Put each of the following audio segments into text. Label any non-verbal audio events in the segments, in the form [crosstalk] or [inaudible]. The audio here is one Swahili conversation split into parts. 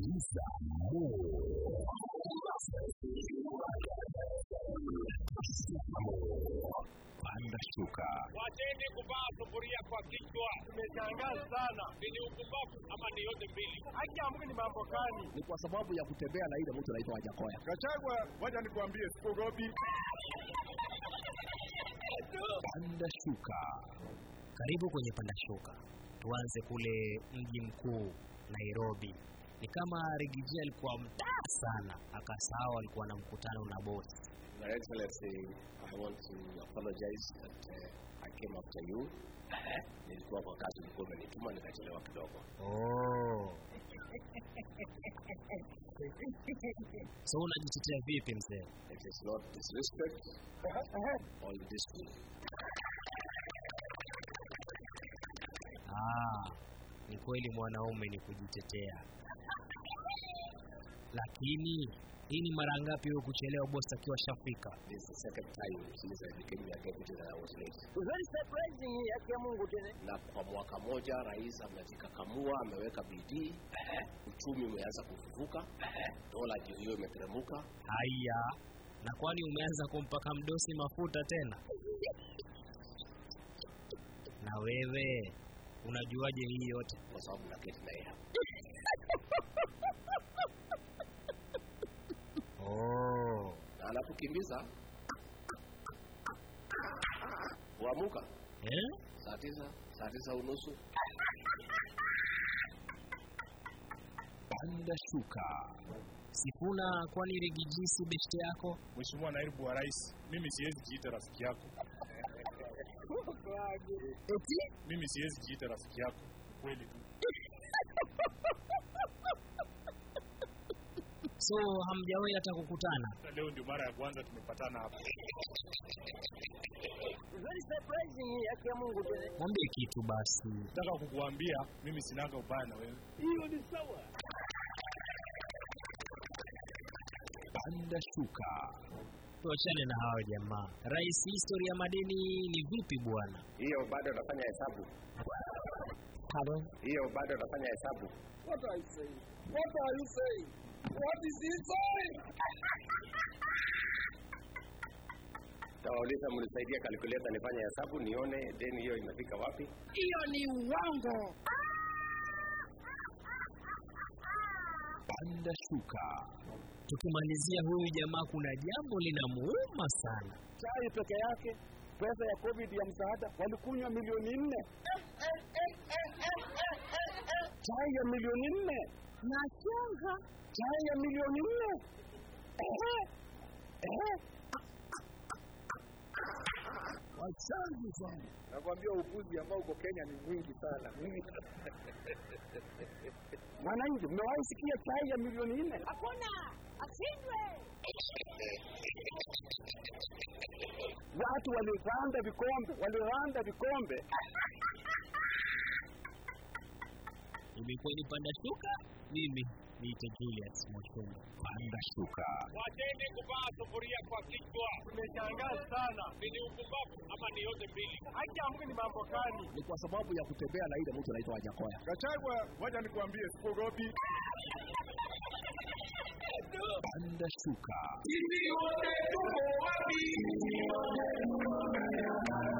Sikiliza Panda shuka. Wacheni kuvaa sufuria kwa kichwa. Tumeshangaa sana. Ni upumbavu ama ni yote mbili? Haki ya Mungu ni mambo gani? Ni kwa sababu ya kutembea na ile mtu anaitwa Wajakoya. Gachagua, wacha nikuambie, sikuogopi. Panda shuka. Karibu kwenye Panda Shuka. Tuanze kule mji mkuu Nairobi. Ni kama Rigiji alikuwa mtaa sana, akasahau alikuwa na mkutano na bosi. Your Excellency, I want to apologize that uh, I came after you. [laughs] Nilikuwa kwa kazi, ulikuwa umenituma nikachelewa kidogo. Oh. So unajitetea vipi mzee? It is not disrespect or indiscipline. Ah, ni kweli mwanaume ni kujitetea. Lakini hii ni mara ngapi wewe kuchelewa bosi akiwa shafika? This is second time since I became deputy that I was late. Very surprising ya Mungu tena. Na kwa mwaka moja rais amejikakamua, ameweka bidii, uchumi umeanza kufufuka, dola juu hiyo imeteremuka. Haya, na kwani umeanza kumpaka mdosi mafuta tena? Na wewe unajuaje hii yote? kwa sababu naketi na yeye hapa. [laughs] Oh, na anapokimbiza huamuka eh? saa tisa saa tisa unusu Panda shuka. Sifuna, kwani rigijisi beshte yako? Mheshimiwa Naibu wa Rais, mimi siwezi jiita rafiki yako. [laughs] Eti Mimi siwezi jiita rafiki yako. Kweli tu. So hamjawahi hata kukutana? Leo ndio mara ya kwanza tumepatana hapa. Very surprising haki ya Mungu tena. Mwambie kitu basi. Nataka kukuambia mimi sinaga ubaya na wewe. Hiyo ni sawa. panda shuka. Tuachane na hao jamaa. Rais, historia ya madeni ni vipi bwana? hiyo bado nafanya hesabu Pardon? hiyo bado nafanya hesabu What are you saying? What are you saying? What is this saying? tawauliza mnisaidia kalkuleta nifanye hesabu nione deni hiyo imefika wapi Hiyo ni uongo. Panda shuka. Tukimalizia huyu jamaa, kuna jambo linamuuma sana. Chai peke yake, pesa ya COVID ya msaada walikunywa milioni nne. Chai ya milioni nne na changa, chai ya milioni nne. Wachangi sana. Nakwambia upuzi ambao uko Kenya ni mwingi sana. [laughs] Mwananchi, mmewahi sikia chai ya milioni nne? Hakuna, ashindwe. Watu waliranda vikombe, waliranda vikombe. Imekuwa ni panda shuka, mimi niite Julius Mwashumba. Panda shuka. Wacheni kuvaa sufuria kwa kichwa. Tumeshangaa sana. Ni upumbavu ama ni yote mbili? Haki ya Mungu ni mambo gani? Ni kwa sababu ya kutembea na ile mtu anaitwa Wajakoya. Gachagua, wacha nikuambie, sikuogopi. Panda shuka. Mzee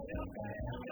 Okay.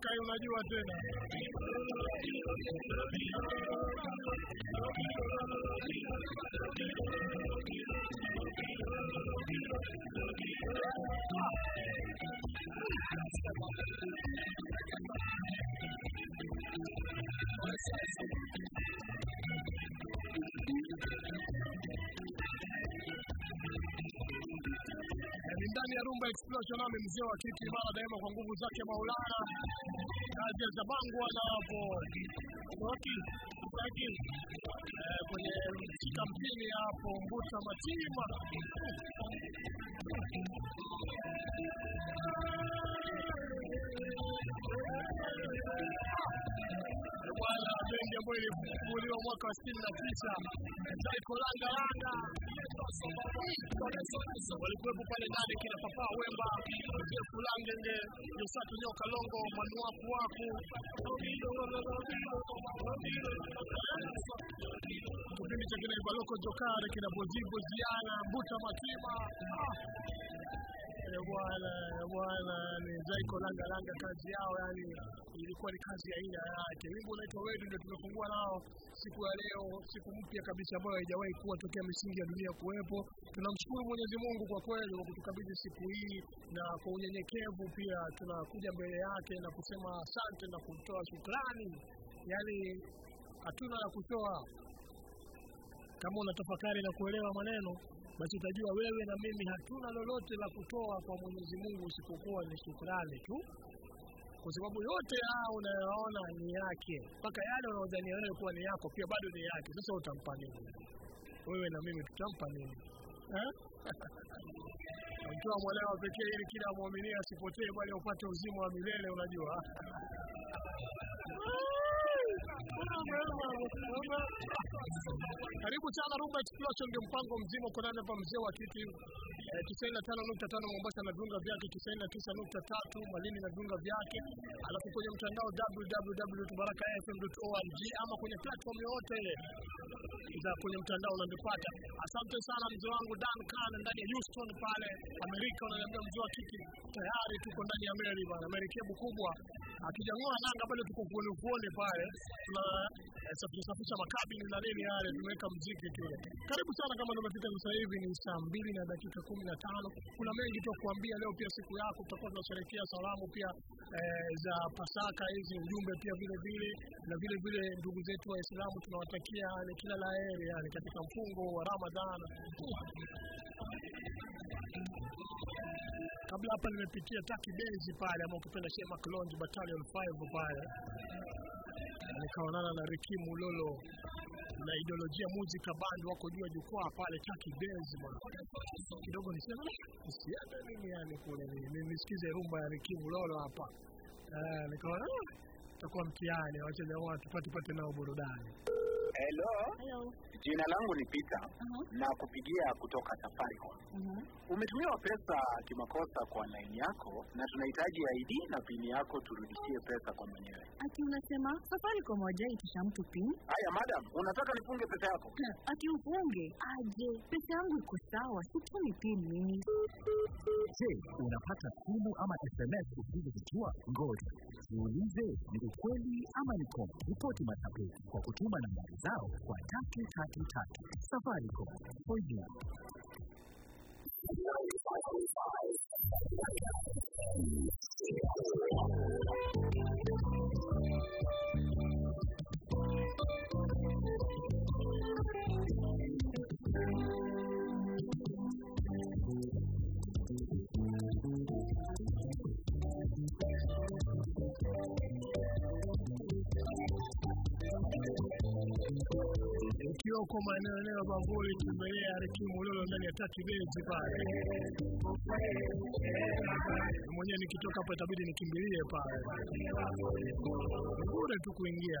Pasaka hii unajua tena. Ndani ya Rumba Explosion, nami mzee wa kiti mara daima kwa nguvu zake Maulana. Kazi ya Zabangwa na hapo Roki Roki eh, kwenye kampeni hapo Mbuta Matima bwana bendi ambayo ilifunguliwa mwaka wa sitini na tisa. Langa walikuwepo pale ndani kina Papa Wemba, Jeff Langenge, Yosatu Nyoka Longo, Manuaku Waku, kipindi cha kina Ibaloko Jokare, kina Bojibo Ziana, Mbuta Matima bwana bwana ni Zaiko Langa Langa, kazi yao yani ilikuwa ni kazi ya aina yake. Wimbo unaitwa Wewe ndio tumefungua nao siku ya leo, siku mpya kabisa ambayo haijawahi kuwa tokea misingi ya dunia kuwepo. Tunamshukuru Mwenyezi Mungu kwa kweli kwa kutukabidhi siku hii, na kwa unyenyekevu pia tunakuja mbele yake na kusema asante na kumtoa shukrani, yani hatuna la kutoa kama unatafakari na kuelewa maneno basi utajua wewe na mimi hatuna lolote la kutoa kwa Mwenyezi Mungu isipokuwa ni shukrani tu, kwa sababu yote haya unayoona ni yake, mpaka yale unaodhania wewe kuwa ni yako pia bado ni yake. Sasa utampa nini? Wewe na mimi tutampa nini eh? [laughs] Mtoa wa pekee ili kila muumini asipotee, bali upate uzima wa milele. Unajua [laughs] karibu sana Rumba Explosion, ndio mpango mzima uko nani hapa, mzee wa kiti eh, tisaini na tano nukta tano Mombasa na viunga vyake, tisaini na tisa nukta tatu Malindi na viunga vyake, alafu kwenye mtandao www.barakafm.org ama kwenye platform yoyote ile za kwenye mtandao unanipata. Asante sana mzee wangu Dan Khan ndani ya Houston pale. Amerika, unaniambia mzee wa kiki, tayari tuko ndani ya meli bana, merikebu kubwa. Akijang'oa nanga bado tuko ufuoni ufuoni pale. Tuna Eh, safisha makabini na nini yale, tumeweka mziki kile. Karibu sana, kama umefika sasa hivi ni saa mbili na dakika kumi na tano. Kuna mengi tu kuambia leo, pia siku yako tutakuwa tunasherehekea salamu pia e, za Pasaka hizi, ujumbe pia vile vile, na vile vile ndugu zetu Waislamu tunawatakia yani, kila la heri yani katika mfungo wa Ramadhan. Kabla hapa nimepitia Taki Benzi pale, ama ukipenda Shema Clonge Battalion 5 pale nikaonana na Rikimu Mulolo na ideolojia muzika band wako juu ya jukwaa pale Taki Benz bwana. Kidogo nisema nisiende mimi yani kule ni- ni- nisikize rumba ya rikimu lolo hapa. Eh, nikaona takuwa mtiani mtihani, wacha jamaa tupate pate nao burudani. Hello, Hello. jina langu ni Peter Uh-huh. na kupigia kutoka Safaricom. Uh-huh. Umetumiwa pesa kimakosa kwa line yako na tunahitaji ID na pini yako turudishie pesa kwa mwenyewe. Ati unasema Safaricom itisha mtu pin? Haya madam, unataka nifunge pesa yako? [clears throat] Ati ufunge aje? Pesa yangu iko sawa, situmi pin mimi. Je, unapata simu ama SMS usizozijua? Ngoja jiulize, ni ukweli ama ni kongo? Ripoti matapeli kwa kutuma nambari zao kwa tatu tatu tatu. Safaricom for you. Kioko maeneo eneo ya Bamburi, tembelea rekimu lolo ndani ya tatu bezi pale. Mwenyewe nikitoka hapa itabidi nikimbilie pale, bure tu kuingia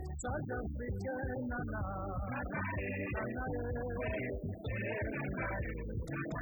South African, na na, na na, na na, na na, na na, na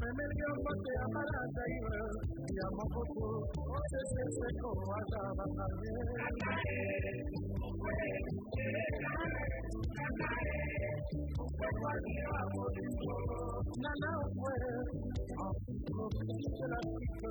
me melgué un bote a Marata y y amo por o se se secó a la nana fue, a se la pico.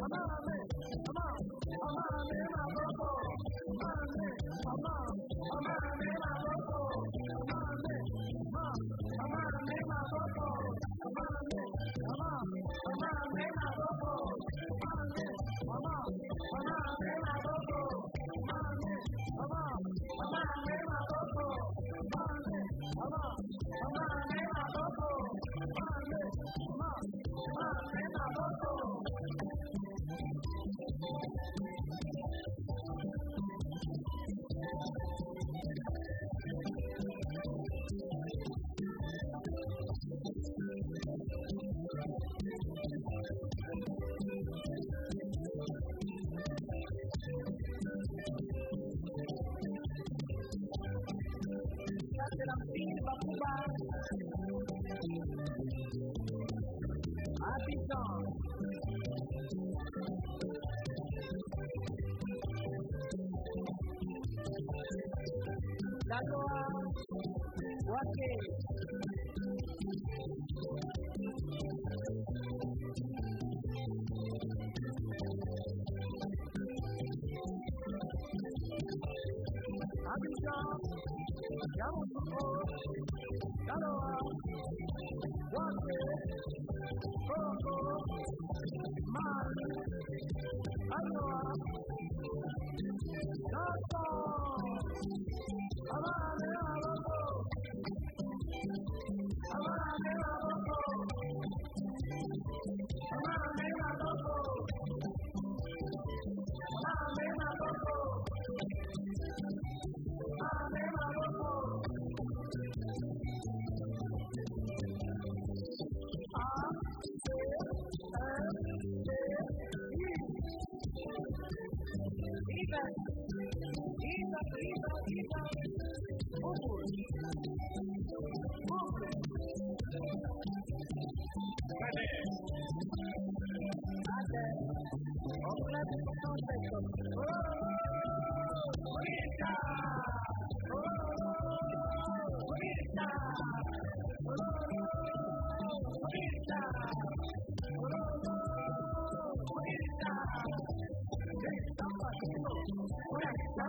Come on, man.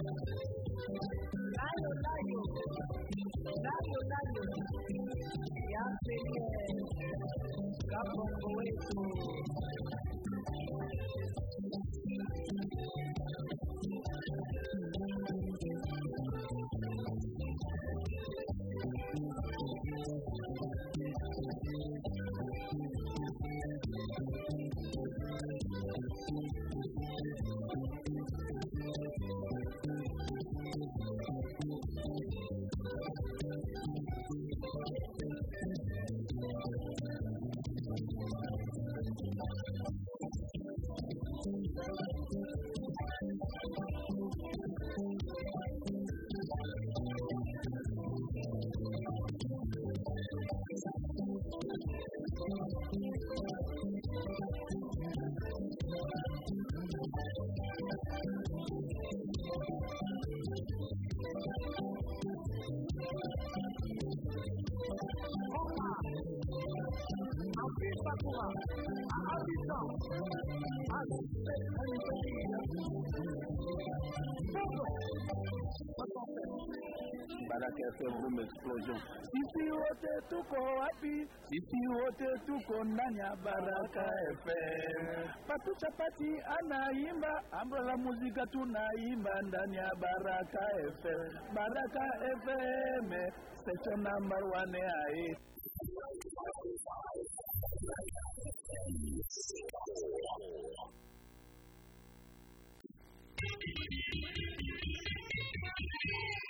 Radio, radio, radio, radio. Ja se je, kako govoriti, explosion. Sisi wote tuko wapi? Sisi wote tuko Baraka FM. Patu Chapati anaimba, la muzika tunaimba ndani ya Baraka FM. Baraka FM station number one hai. Thank you.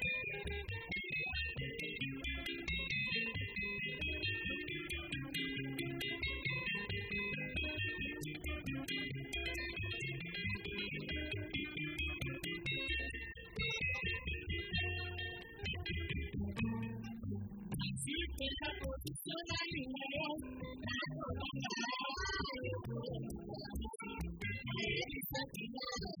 Thank you.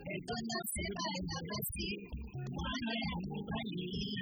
quando você vai pra Brasil, olha a companhia.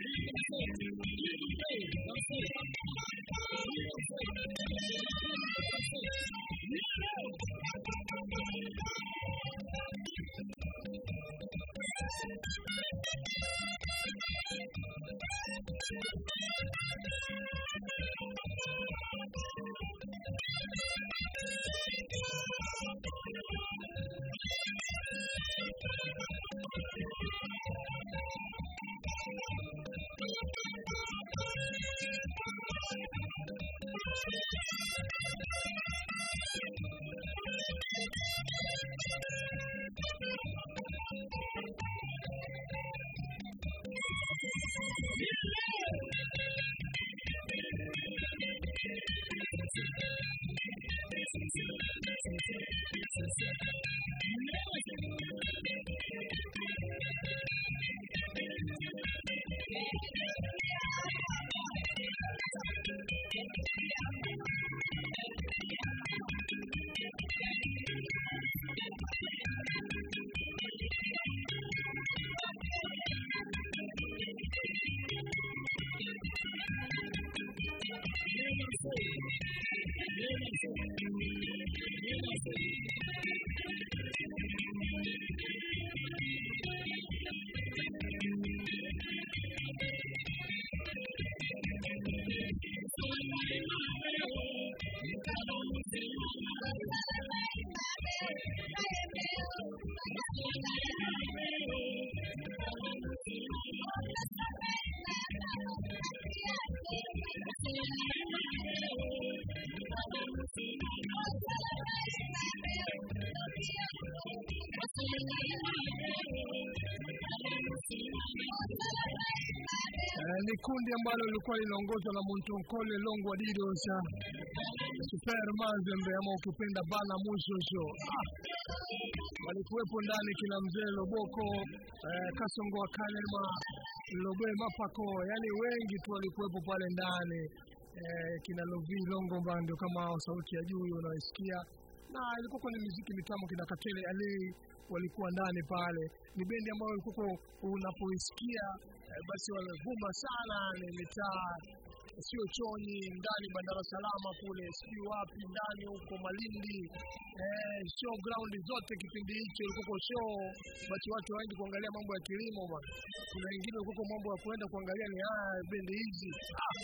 ni kundi ambalo lilikuwa linaongozwa na Montonkole Longwa Didosa Super Mazembe ama ukipenda Bala Mushosho ah. Walikuwepo ndani kina mzee Loboko eh, Kasongo wa Kalema Lobe Mapako, yani wengi tu walikuwepo pale ndani eh, kina Lovi Longo Mbando kama sauti ya juu unaisikia, na ilikuwa ni muziki mitamu, kina Katele Alei walikuwa ndani pale. Ni bendi ambayo ilikuwa unapoisikia basi wamevuma sana, ni mitaa sio Chonyi ndani Bandara Salama kule, sijui wapi ndani huko Malindi eh, show ground zote kipindi hicho ilikuwa show, basi watu waende kuangalia mambo ya kilimo bwana. Kuna wengine huko mambo ya kuenda kuangalia ni haya bendi hizi ah.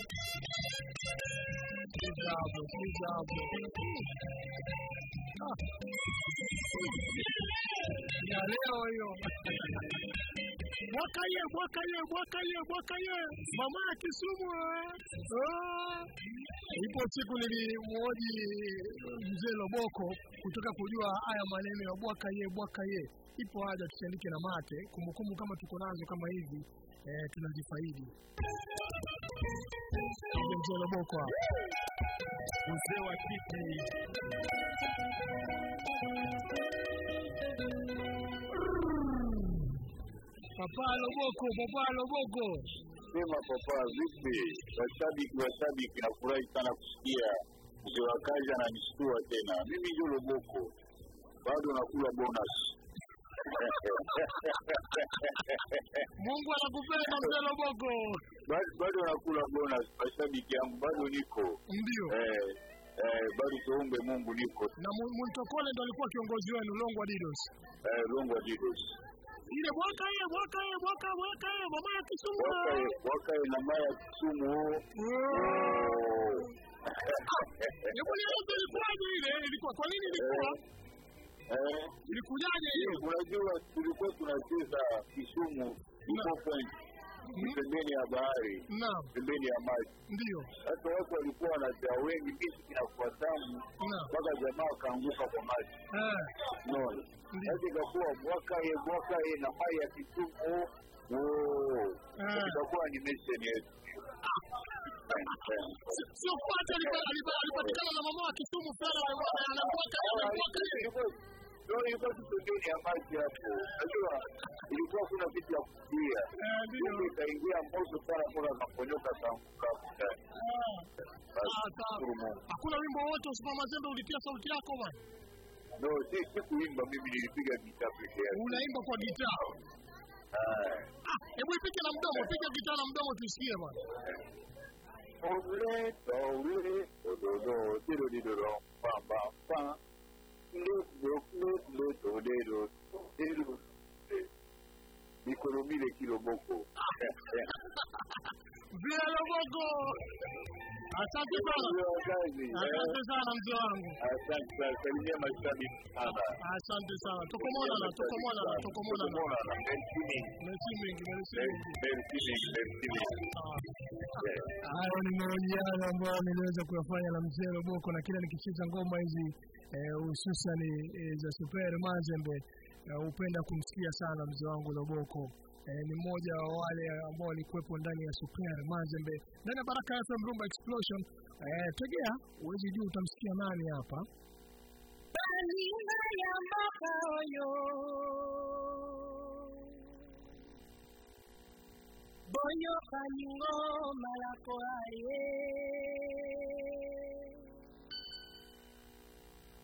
Ya leo hiyo mwaka ye mwaka ye mwaka ye mwaka ye mama ya Kisumu eh. Ah. Ipo siku nilimwoji mzee Loboko kutoka kujua haya maneno ya bwaka ye bwaka ye. Ipo haja tusiandike na mate, kumbukumbu kama tuko nazo kama hivi eh, tunazifaidi. Mzee Loboko mzee wa kiti Papa Loboko, Papa Loboko. Sema papa, vipi? Washabiki washabiki, nafurahi sana kusikia mzee wa kazi ananishtua tena. Mimi ndio Loboko, bado nakula bonus. Mungu anakupenda [laughs] mzee Loboko. bado bado nakula bonus, washabiki yangu bado niko Ndio. eh, eh, bado tuombe Mungu niko Na Mwitokole ndo alikuwa kiongozi wenu Longwa Didos. eh, Longwa Didos Ile mwaka ye mwaka ye mwaka mwaka ye mama ya Kisumu. wakae ile mama ya Kisumu. Oh. [laughs] Hebu nieleze ilikuwaje ile? Ilikuwa kwa nini ilikuwa? Eh, Ilikujaje hiyo unajua tulikuwa tunacheza Kisumu iko point ni pembeni ya bahari pembeni ya maji. ndio. Sasa watu walikuwa wanajaa wengi, mimi inakuwa tamu mpaka jamaa akaanguka kwa maji. Eh, Unaona, Ndio. sasa ikakuwa mwaka ye mwaka ye na mai ya Kisumu. Eh. itakuwa ni mission yetu. sio kwanza alipa- alipa- alipatikana na mama wa Kisumu sana ana mwaka na mwaka. Ndio ilikuwa tu pembeni ya maji hapo. Unajua ilikuwa kuna kitu ya kusikia. Eh, ndio. Moto sana mpaka akaponyoka akaanguka hapo ndani. Ah, ah, Mungu. Hakuna wimbo wote Usman Mazembe ulitia sauti yako bwana. No, si si kuimba, mimi nilipiga gitaa peke yake. Unaimba kwa gitaa. Ah, Ah, Hebu ipike na mdomo, piga gitaa na mdomo tusikie bwana. Ole, ole, ododo, dido-dido-do, pam, pam, pam. Lo, lo, lo, lo, todero, todero, eh. Nikolomile kiloboko. Vile [laughs] Loboko. Asante sana. Mzee. Asante sana mzee wangu. Asante sana, salimia mashabiki sana. Asante sana. Tuko monana, tuko monana, tuko. Tukomonana, merci mingi. Merci mingi, merci mingi. Merci mingi, merci mingi. Hayo ni mahojiano ambayo niliweza kuyafanya na mzee Loboko, na kila nikicheza ngoma hizi eh, hususan eh, za Super Mazembe eh, hupenda kumsikia sana mzee wangu Loboko. Eh, ni mmoja wa wale ambao walikuwepo ndani ya Super Mazembe ndani ya Baraka FM Rumba Explosion. Eh, tegea uwezi juu utamsikia nani hapa. Ya mwaka boyo boyokani malako lako aye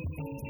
Amen.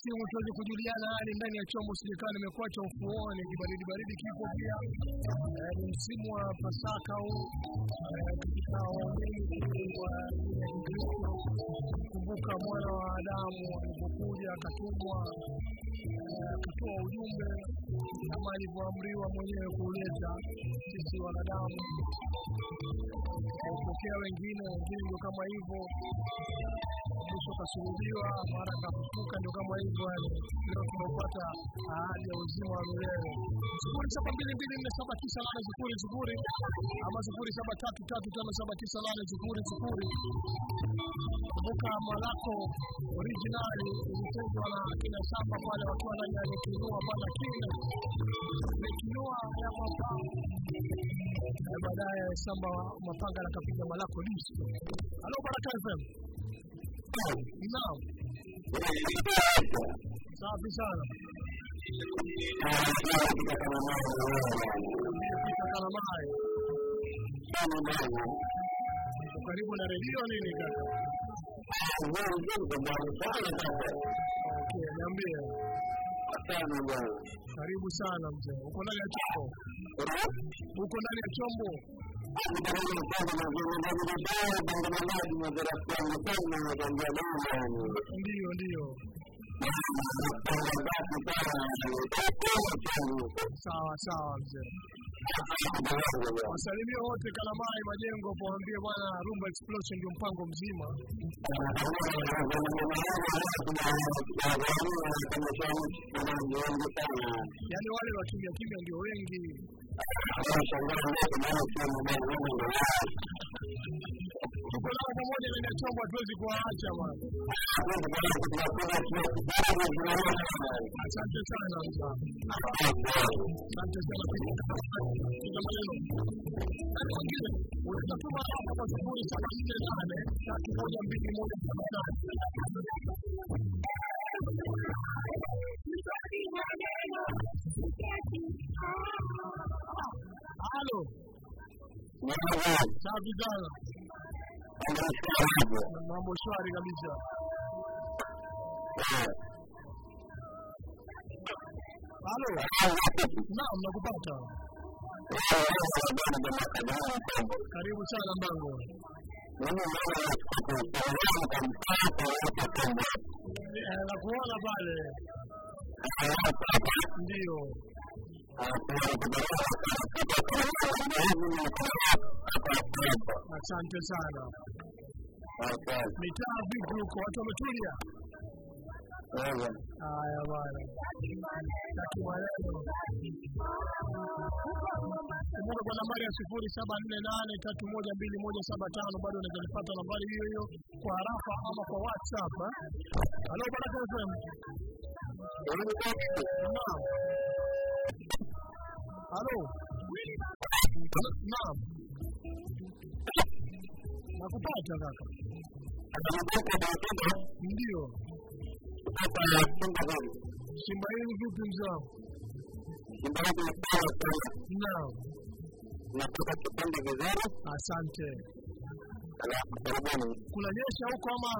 Simu tuweze kujuliana hali ndani ya chombo Sijulikana nimekuwa cha ufuoni, kibaridi baridi kipo pia. Eh, Ni msimu wa Pasaka huu. Eh, katika waumini wa kumbuka mwana wa Adamu alipokuja akatumwa eh, akatoa ujumbe kama alivyoamriwa mwenyewe kuuleta sisi wanadamu. Kupokea wengine, wengine kama hivyo mwisho kasulubiwa mara kafufuka, ndio kama hivyo yani. Leo tunapata ahadi ya uzima wa milele. sifuri saba mbili mbili nne saba tisa nane sifuri sifuri ama sifuri saba tatu tatu tano saba tisa nane sifuri sifuri. Kumbuka Malako originali ilitengwa na kina Samba pale wakiwa ndani ya Nikinua pale kina Nikinua ya mapanga baadaye Samba mapanga akapiga Malako disco. Halo Baraka FM. Naam. Safi sana. Kalamai. Karibu na redio nini kaka? Okay, niambie. Karibu sana mzee. Uko ndani ya chombo? Uko ndani ya chombo? Ndiyo, ndio. Sawa sawa mzee. Wasalimia wote Kalamai Majengo, waambie bwana Rumba Explosion ndio mpango mzima. Yaani wale wa kimya ndio wengi. Tuko nao pamoja ndani ya chombo, kuwaacha bwana. Asante sana. Asante sana tuma hapa kwa sifuri saba nne nane tatu moja mbili moja saba tano. Halo. Safi sana. Mambo shwari kabisa. Halo. Naam, nakupata. Karibu sana Mbango. Eh, nakuona pale. Ndio. Asante sana. Mitaa vipi huko? Watu wametulia? Haya bwana. Taki maneno. Kwa nambari ya sifuri saba nne nane tatu moja mbili moja saba tano bado unaweza nipata nambari hiyo hiyo kwa harafa ama kwa WhatsApp. Halo Baraka FM. Halo. Naam. Nakupata kaka. Ndio. Simba hili vipi wangu? Naam. Asante. Kuna nyesha huko ama?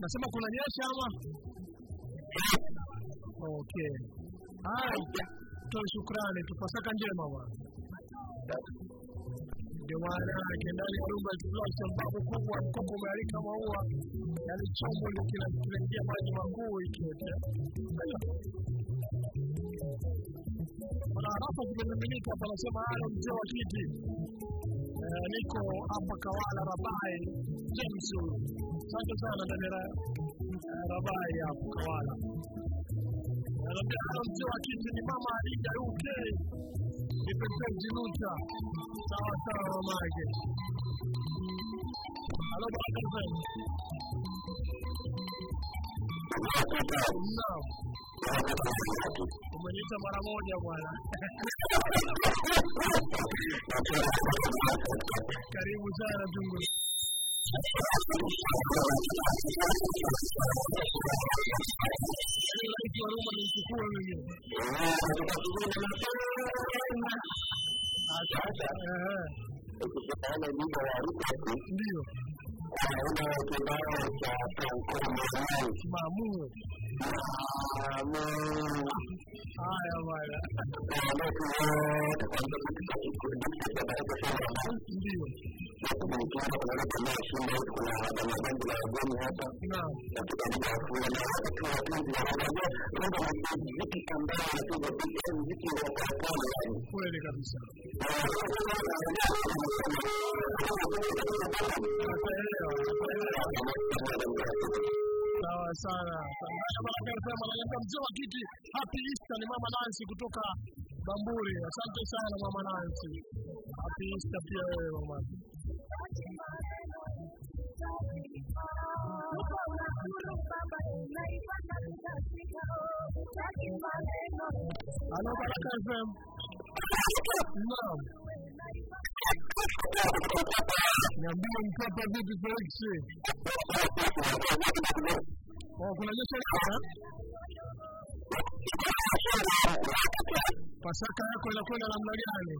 Nasema kuna nyesha ama? Okay. Haya. Toe shukrani, tupasaka njema bwana. Ndio maana yake ndani ya Rumba Explosion babu kubwa mkoko umealika maua, yaani chombo ndio kina- kinaingia maji makuu yote. Kuna zimemiminika hapa, anasema halo mzee wa kiti. Eh, niko hapa Kawala Rabai James. Asante sana ya eh, Rabai hapo Kawala. Halo mzee wa kiti ni mama Alija UK. Ni Pepe Luta. Sawa sawa mama yake. Halo baba. Naam. Umeniita mara moja bwana. Karibu sana Tungu. Ndio. Mamuu. Haya bwana. Ndio. Rais wa Roma nimchukue mimi. Asante. Ehe. Ndio. Mamu. Haya bwana. Ndio. Naam. Kweli kabisa. Nakuelewa, nakuelewa. Sawa sana. Tangaza Baraka FM ananiambia mzee wa kiti Happy ni Mama nansi kutoka Bamburi. Asante sana Mama nansi Happy Easter pia wewe mama. Alô, Baraka FM. Não. Niambie mtoto vipi kuishi? Kunaonyesha Pasaka yako inakwenda namna gani?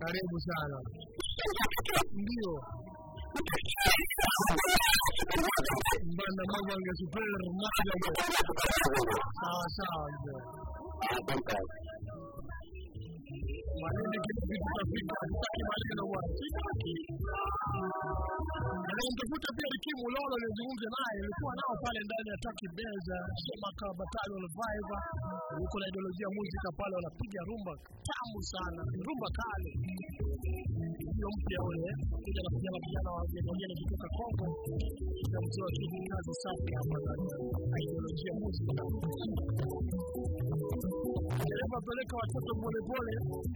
Karibu sana. Ndio. Mbanda Mavange Super moja sawa sawa. Maneno bwana. Sitaki. Pia kimu Lolo nizungumze naye, nilikuwa nao pale ndani ya Taki Beza, Shemaka Battalion Viva, huko na ideolojia muzika pale, wanapiga rumba tamu sana, rumba kale hiyo mpya ule, kuja na vijana vijana wa wageni kutoka Kongo, na mzee wa kitu kazi safi hapa na ideolojia muzika. Dereva peleka watoto polepole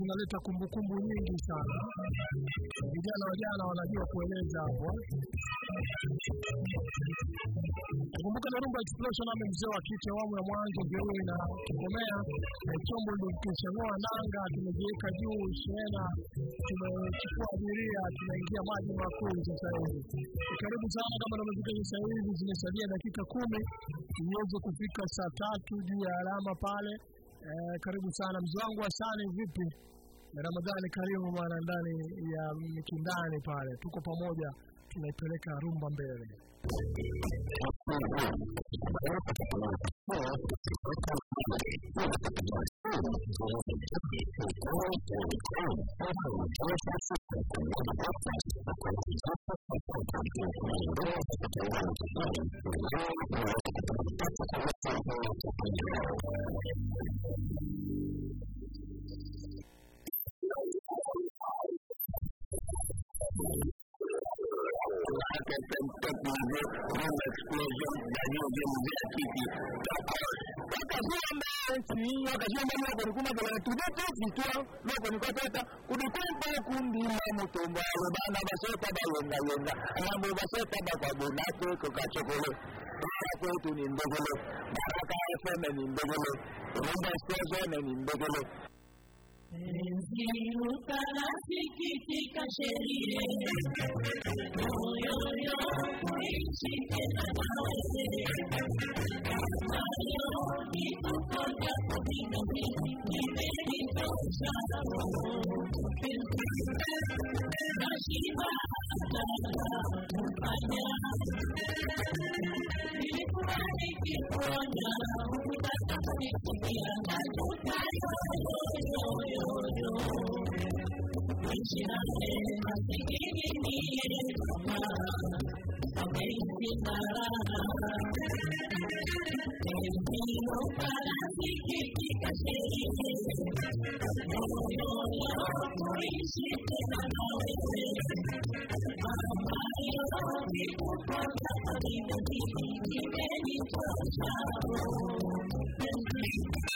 Zinaleta kumbukumbu nyingi sana. Vijana wajana wanajua kueleza hapo. Kumbuka na rumba explosion ame mzee wa kike awamu ya mwanzo ndio na kikomea chombo ndio kishang'oa nanga, tumejiweka juu shena, tumechukua abiria, tunaingia maji makuu sasa hivi. Karibu sana kama namefika sasa hivi, zimesalia dakika kumi iweze kufika saa tatu juu ya alama pale. Eh, karibu sana mzee wangu Hasani, vipi? Ramadhani karimu bwana, ndani ya Mikindani pale, tuko pamoja, tunaipeleka rumba mbele. どうも。life has been took my work home explosion that you did there, Kiki. wakazomanya kulikuma kalatudeko Encima la yolo Nishirane masike niye ma Amezi marana Tenzino parasi kikika sheike Yoyo yoko ishite na noe Mama yoro kikuka kakadina kikiki Kikeni kwa chao Thank you.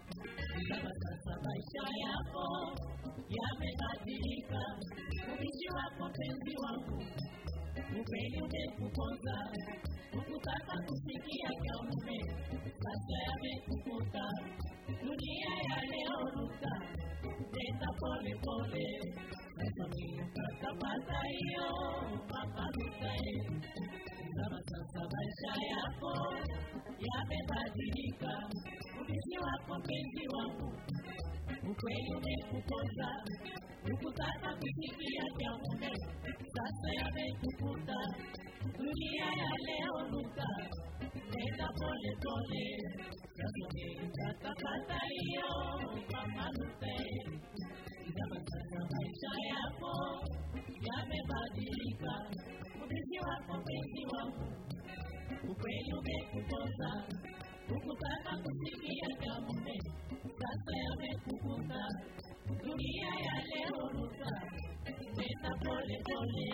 kama sasa maisha yako yamebadilika ubishi wako penzi wangu ukweli umekuponza ukutaka kusikia kaume sasa yamekukuta dunia ya leo ruka nenda pole pole takapata hiyo maparukae kama sasa maisha yako yamebadilika ubishi wako mpenzi wangu. Ukweli umekuponza. Ukutaka kusikia kaume sasa yamekukuta dunia ya leo nuka nenda pole pole. Takapata hiyo kama sasa maisha yako yamebadilika. Mpenzi wako mpenzi wangu. Ukweli umekuponza ukutaka kusikia kaume sasa yamekukuta dunia ya leo ruka nenda pole pole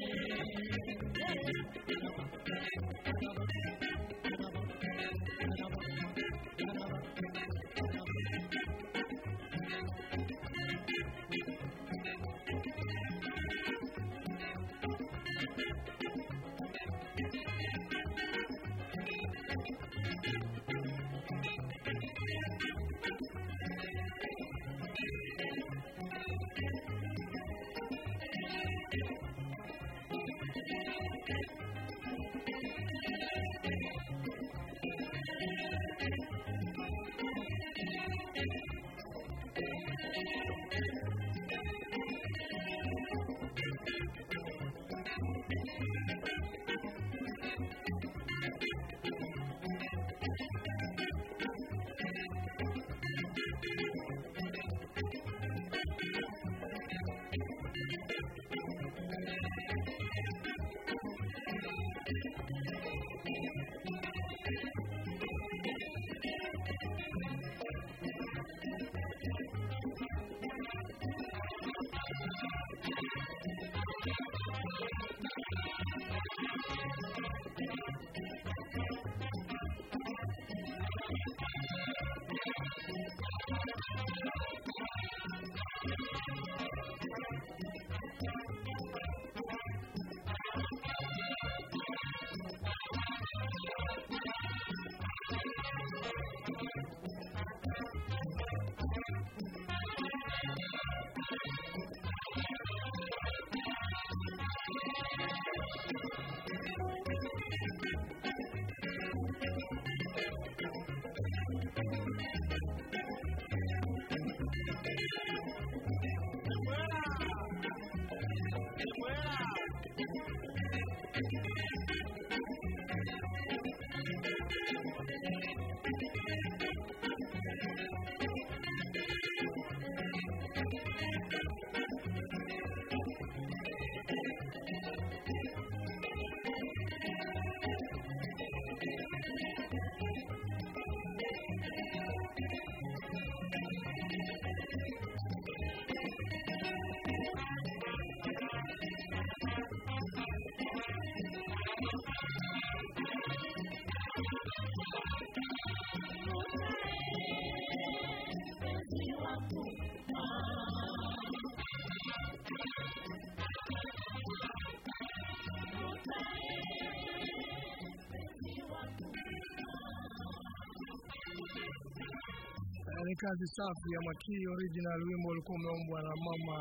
ni kazi safi ya Makii original, wimbo ulikuwa umeombwa na mama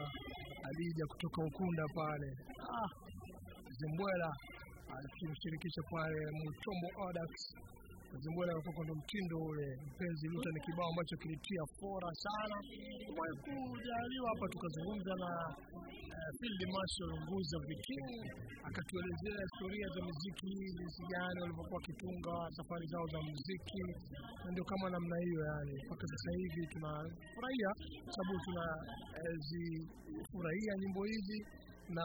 Adija kutoka Ukunda pale. Ah, Zimbwela akimshirikisha pale Mutombo Odax Zimbwela alikuwa ndo mtindo ule. Mpenzi Luta ni kibao ambacho kilitia fora sana. Kujaliwa hapa tukazungumza na uh, Field Marshal Nguza Viking akatuelezea historia za muziki jinsi gani walivyokuwa wakitunga safari zao za muziki, ndio kama namna hiyo yani, mpaka sasa hivi tunafurahia sababu tunazifurahia nyimbo hizi na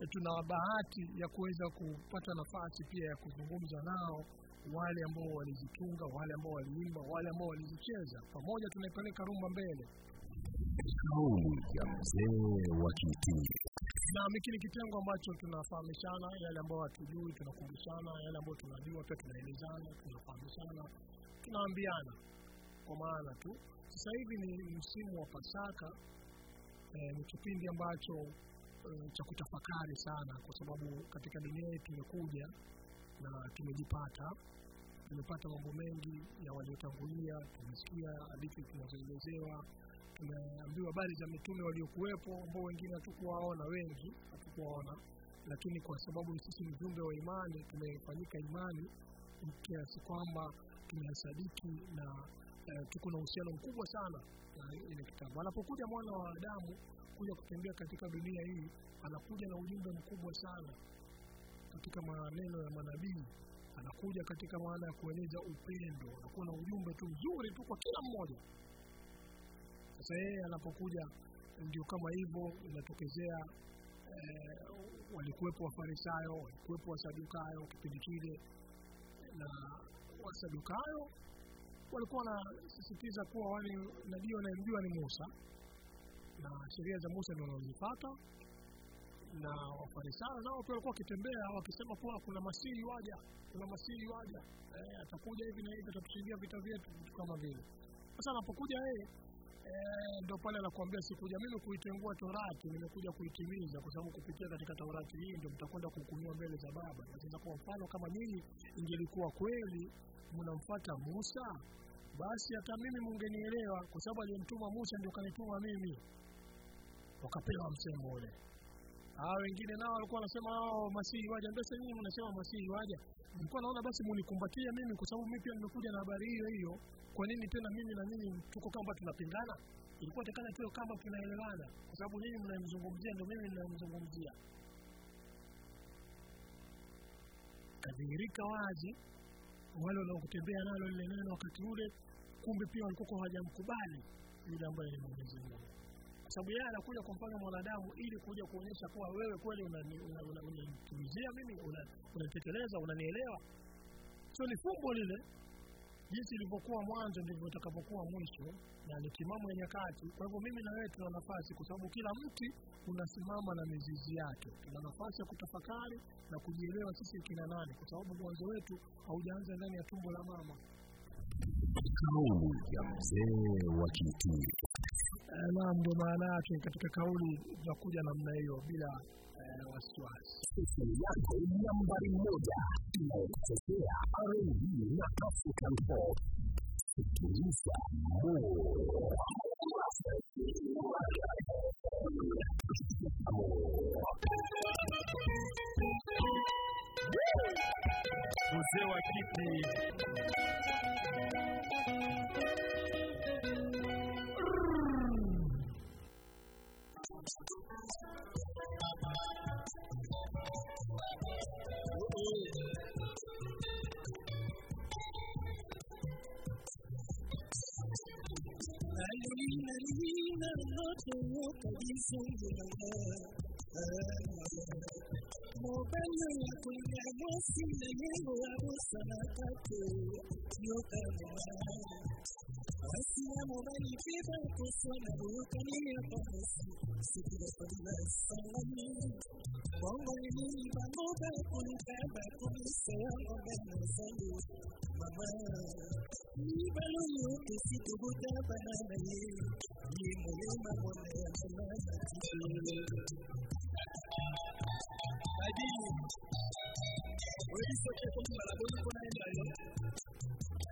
eh, tuna bahati ya kuweza kupata nafasi pia ya kuzungumza nao wale ambao walizitunga, wale ambao waliimba, wale ambao walizicheza. Pamoja tunaipeleka rumba mbele. Kauli ya mzee wa Kitili. na hiki ni kitengo ambacho tunafahamishana yale ambayo hatujui, tunakumbushana yale ambayo tunajua, pia tunaelezana, tunafahamishana, tunaambiana. Kwa maana tu sasa hivi ni msimu wa Pasaka eh, ni kipindi ambacho eh, cha kutafakari sana, kwa sababu katika dunia yetu tumekuja na tumejipata tumepata mambo mengi ya waliotangulia, tumesikia hadithi tunazoelezewa, tumeambiwa habari za mitume waliokuwepo ambao wengine hatukuwaona, wengi hatukuwaona, lakini kwa sababu sisi ni wa imani, tumefanyika imani kiasi kwamba tumesadiki na eh, tuko na uhusiano mkubwa sana na ile kitabu. Anapokuja mwana wa Adamu kuja kutembea katika dunia hii, anakuja na ujumbe mkubwa sana katika maneno ya manabii anakuja katika maana ya kueleza upendo, anakuwa na ujumbe tu mzuri tu kwa kila mmoja. Sasa yeye anapokuja ndio kama hivyo inatokezea. Eh, walikuwepo Wafarisayo, walikuwepo Wasadukayo kipindi kile, na Wasadukayo walikuwa wanasisitiza kuwa wale nabii wanayemjua ni Musa na sheria za Musa ndio wanazozifuata na wafarisayo nao pia walikuwa wakitembea wakisema kuwa kuna masihi waja, kuna masihi waja, eh, atakuja hivi na hivi, atatushindia vita vyetu, kama vile. Sasa anapokuja yeye eh, ndo pale anakuambia sikuja mimi kuitengua Torati, nimekuja kuitimiza, kwa sababu kupitia katika Torati hii ndio mtakwenda kuhukumiwa mbele za Baba. Na sasa kwa mfano, kama nyinyi ingelikuwa kweli mnamfuata Musa, basi hata mimi mungenielewa, kwa sababu aliyemtuma Musa ndio kanituma mimi. Wakapewa msemo ule hao wengine nao walikuwa wanasema hao masihi waja. Sasa nyinyi mnasema masihi waja, nilikuwa naona basi munikumbatie mimi, kwa sababu mimi pia nimekuja na habari hiyo hiyo. Kwa nini tena mimi na nyinyi tuko kama tunapingana? Ilikuwa tekana tuwe kama tunaelewana, kwa sababu nyinyi mnamzungumzia ndio mimi ninamzungumzia. Kadhihirika wazi wale wanaokutembea nalo lile neno wakati ule, kumbe pia walikuwa hawajamkubali yule ambaye ni Mwenyezi Mungu sababu yeye anakuja kwa mfano mwanadamu ili kuja kuonyesha kuwa wewe kweli unanitumizia una, una, una mimi unatekeleza unanielewa. sio ni fumbo lile, jinsi ilivyokuwa mwanzo ndivyo itakapokuwa mwisho, na ni timamu ya nyakati. Kwa hivyo mimi na wewe tuna nafasi, kwa sababu kila mti unasimama na mizizi yake. Tuna nafasi ya kutafakari na kujielewa sisi kina nani, kwa sababu mwanzo wetu haujaanza ndani ya tumbo la mama. Kauli ya mzee wa kitui Eh, Naam, ndio maana yake katika kauli za kuja namna hiyo bila eh, wasiwasi. Stesheni yako nambari moja inayokuchezea RNB na African pop. Sikiliza Mzee wa kiti linda, linda noche loca diciendo la verdad. Moverlo en la cuña, Voici mon magnifique bateau sur la route, on n'y est pas resté. C'est une folie de famille. Bon, on est venu par mon père pour nous faire battre le cerf, on va nous saluer. Maman, il va le mieux que si tu veux te faire aller. Il est mouillé, ma bonne mère,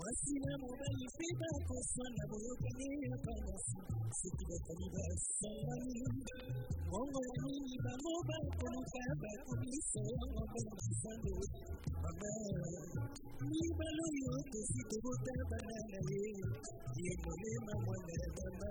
وسلام بل في ذاك الصنم يبني قنص سكبة لباس السلام وغريب مباق كابة لسيام بالحسن وما لبل يقصد تبنى ليه يمنم ونادى ما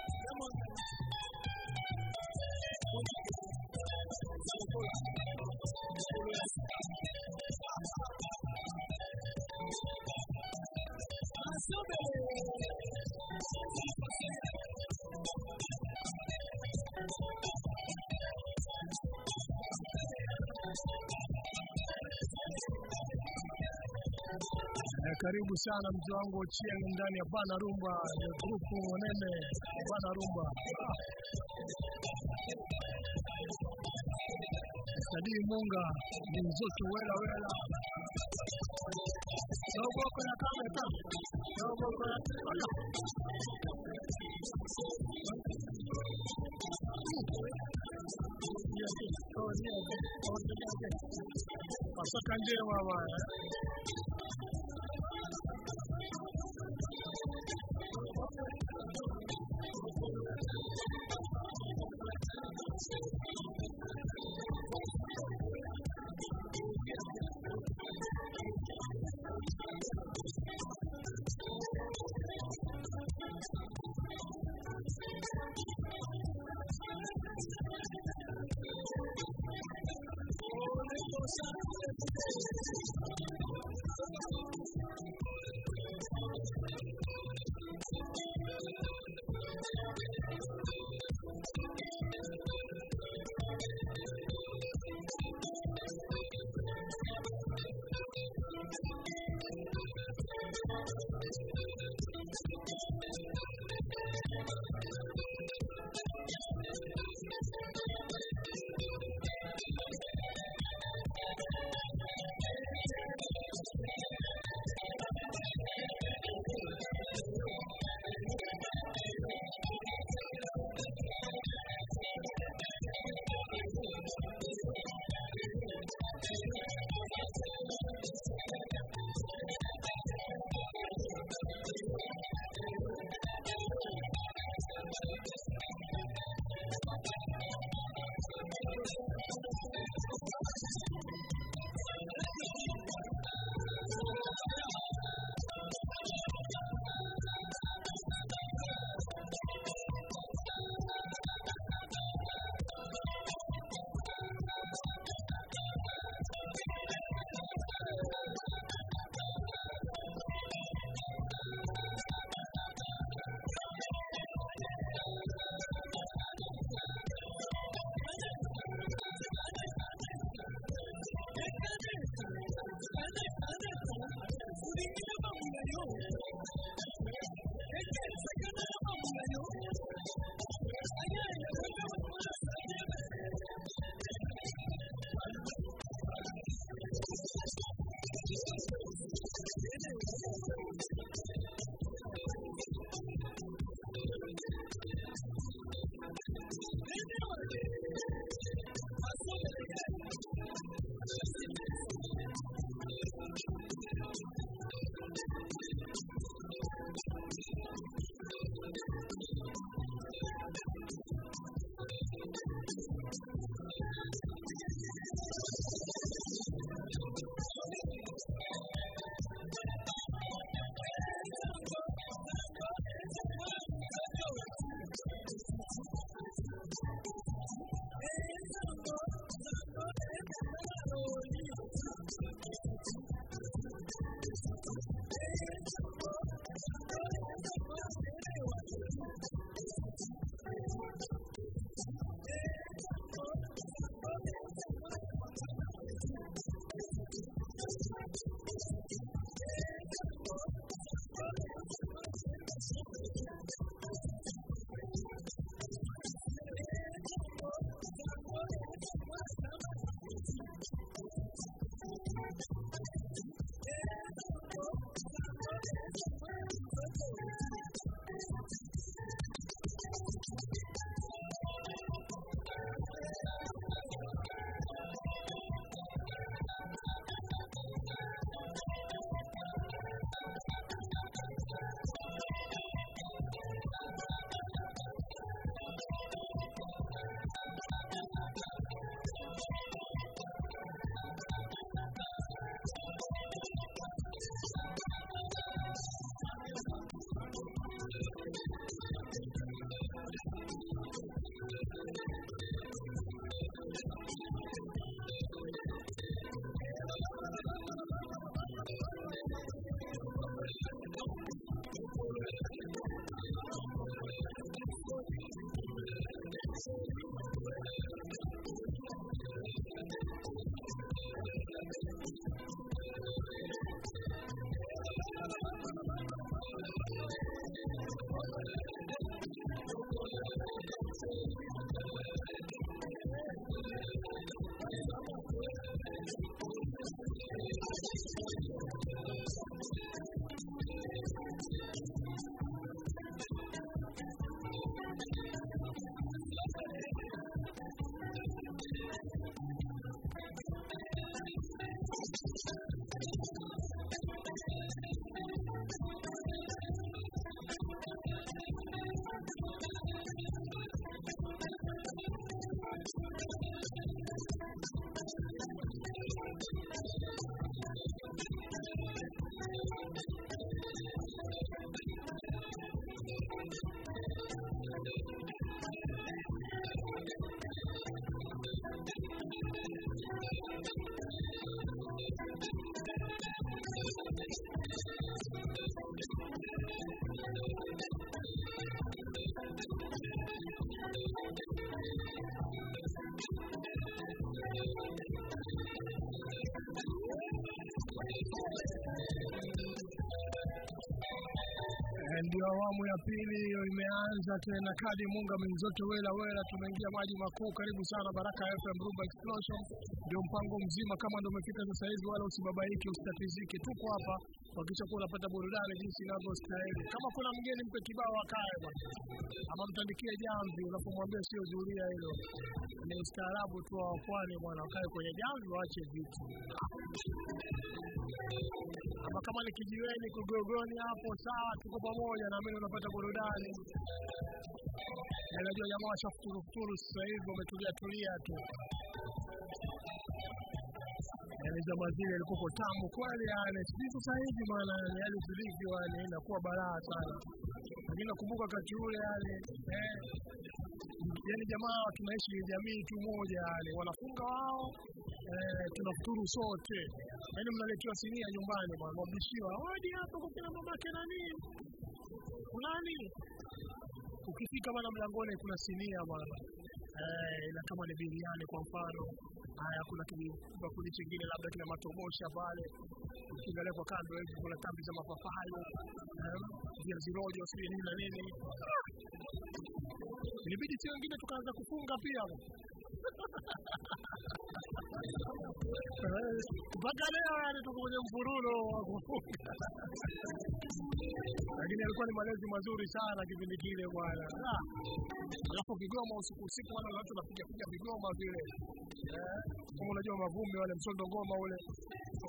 karibu sana mzee wangu Ochieng ndani ya Bana Rumba ya grupu nene Bana Rumba. Sadii Munga ni mzoto wela wela dogo kuna kama ta dogo kuna tena Pasaka ndio mama Ya pili hiyo imeanza tena. Kadi Munga mwenzote Wela Wela, tumeingia maji makuu. Karibu sana Baraka FM Rumba Explosion, ndio mpango mzima. Kama ndio umefika sasa hivi, wala usibabaike, usitatizike, tuko hapa kuhakikisha kuwa unapata burudani jinsi inavyostahili. Kama kuna mgeni, mpe kibao akae bwana, ama mtandikie jamvi unapomwambia sio zulia hilo, ni ustaarabu tu wa pwani bwana, wakae kwenye jamvi, waache vitu ama kama ni kijiweni kugogoni hapo, sawa, tuko pamoja na mimi, unapata burudani. Na Najua jamaa washafurufuru sasa hivi wametulia tulia tu, Yaani zama zile ilikuwa tamu kweli, yani. Sisi sasa hivi maana yani hali zilivyo, yani inakuwa balaa sana, lakini nakumbuka wakati ule yani eh, yani jamaa tunaishi jamii tu moja, yani. Wanafunga wao eh, tunafuturu sote, yaani mnaletewa sinia nyumbani bwana, mwabishiwa hodi hapo kwa kina mamake nani fulani. Ukifika bana mlangoni kuna sinia bwana. Eh, na kama ni biriani kwa mfano, haya kuna kibakuli chingine labda kina matobosha pale, ukiangalia kwa kando hivi kuna tambi za mapapayo. Eh, viazi rojo sijui nini na nini. Ilibidi si wengine tukaanza kufunga pia mpaka leo yani tuko kwenye mfururo wa kufunga, lakini alikuwa ni malezi mazuri sana kipindi kile bwana. Alafu Kigoma usiku usiku, wana watu wanapiga piga vigoma vile. Eh, kama unajua mavumbi wale msondo ngoma ule.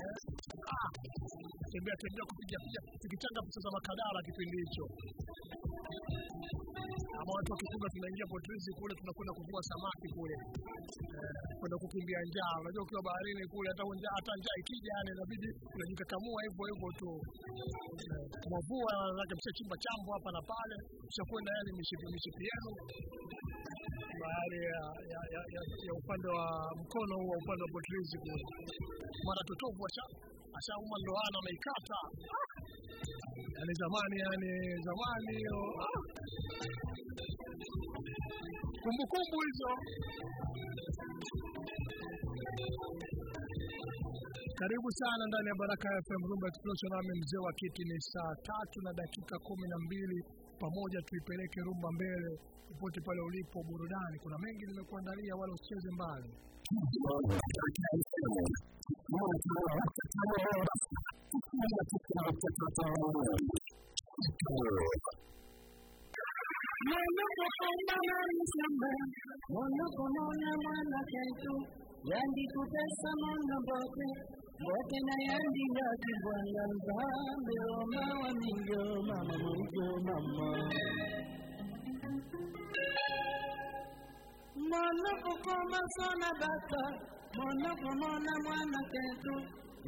Eh, ah, tembea tembea kupiga piga, tukichanga pesa za makadara kipindi hicho. Ama watu wakifunga, tunaingia potrizi kule, tunakwenda kuvua samaki kule kwenda kukimbia njaa. Unajua ukiwa baharini kule, hata njaa hata njaa ikija, yani inabidi unajikakamua hivyo hivyo tu. Eh, mwavua zake, mshachimba chambo hapa na pale, mshakwenda yani mishipi mishipi yenu. Bahari ya, ya, ya, ya, ya upande wa mkono huu wa upande wa Botrizi kule, mara totovu asha ashauma ndoana ameikata yani zamani, yani zamani hiyo ah. kumbukumbu hizo. Karibu sana ndani ya Baraka ya FM Rumba Explosion, nami mzee wa kiti. Ni saa tatu na dakika kumi na mbili. Pamoja tuipeleke rumba mbele popote pale ulipo. Burudani kuna mengi nimekuandalia, wala usicheze mbali. mara kadhaa watakalenda kila kikundi kitatolewa. Wanapopenda nani sana, wanapomuona mwanaketu, yandi kutazama na mbote wote na yandi yake Bwana mzambe omawa mingo mama mingo mama mwana kukoma sana bata Monoko mona mwana ketu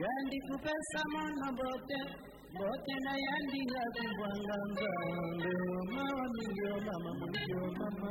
yandi kupesa mona bote. Bote na yandi hakumbwanga ngambe mama mingio mama mingio mama.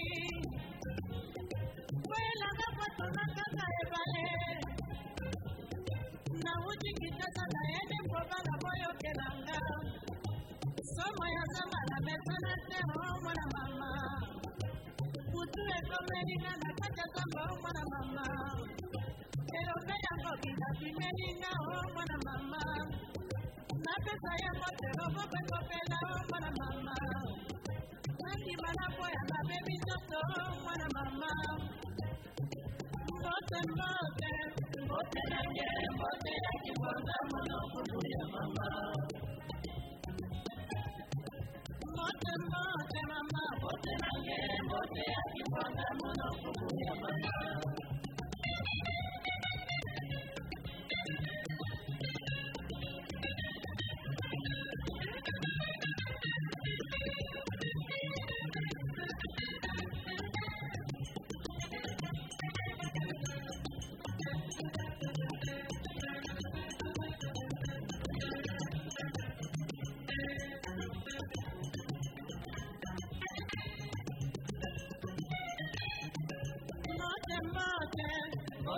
ndeko na ye nde kobanga boyokelanga somo ya zamba na betana te omona mama. Butu ekomelinga oh, oh, na kati ya zamba omona oh, mama. Elobe yango bilabimelinga omona mama. Napesa ye motero bobekopela omona mama. Nandima na boya babebi nyonso omona mama. Mbote mbote. Mbote yange, mbote yange, mbote mbono kudu ya mama. Mbote mbote mama, mbote yange, mbote yange, mbote mbono kudu ya mama.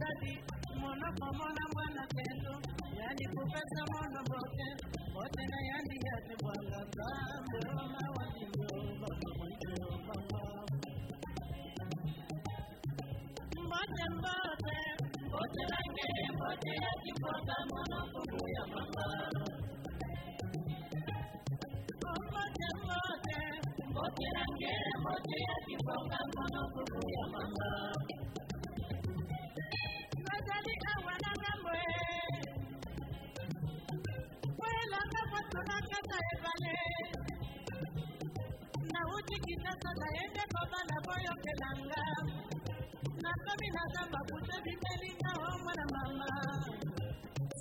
mzazi mwana kwa mwana mwana tendo yani kupesa mwana bote bote na yandi yate bwanga tambe roma wajimbo mwana ya mama mwana ya mama kwatuna kata ebale nauti kitasa nayende kobala boyokelanga nakomi na zamba kutu bimelinga o mwana mama.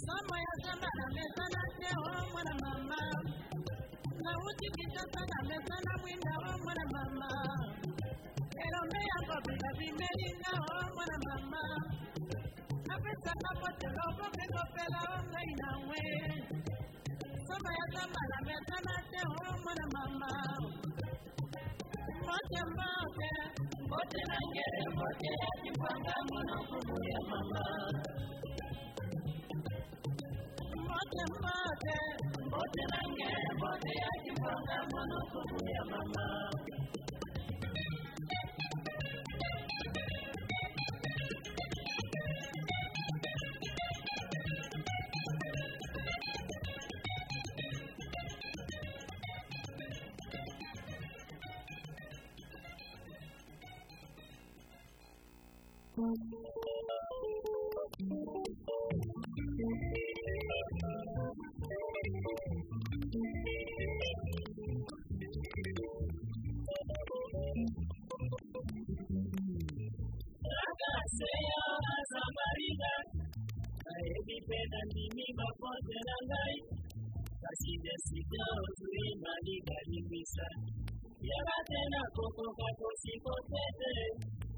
Somo ya zamba na mesa na te o mwana mama. Nauti kitasa na mesa na mwinda o mwana mama. Elombe ya kobila bimelinga o mwana mama. Napesaka potelo bokekopela o ngai na ngwe Sama ya sama la me sama te ho mama. Mote mote, mote nangere mote ya kipanga mwana mama. Ebipenda mimi mapote na ngai kasinde sijaozuima nikalibisa yaba tena kokokakosipotete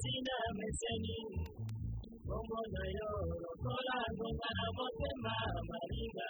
sina meseni Bongo na yo kola na mote maringa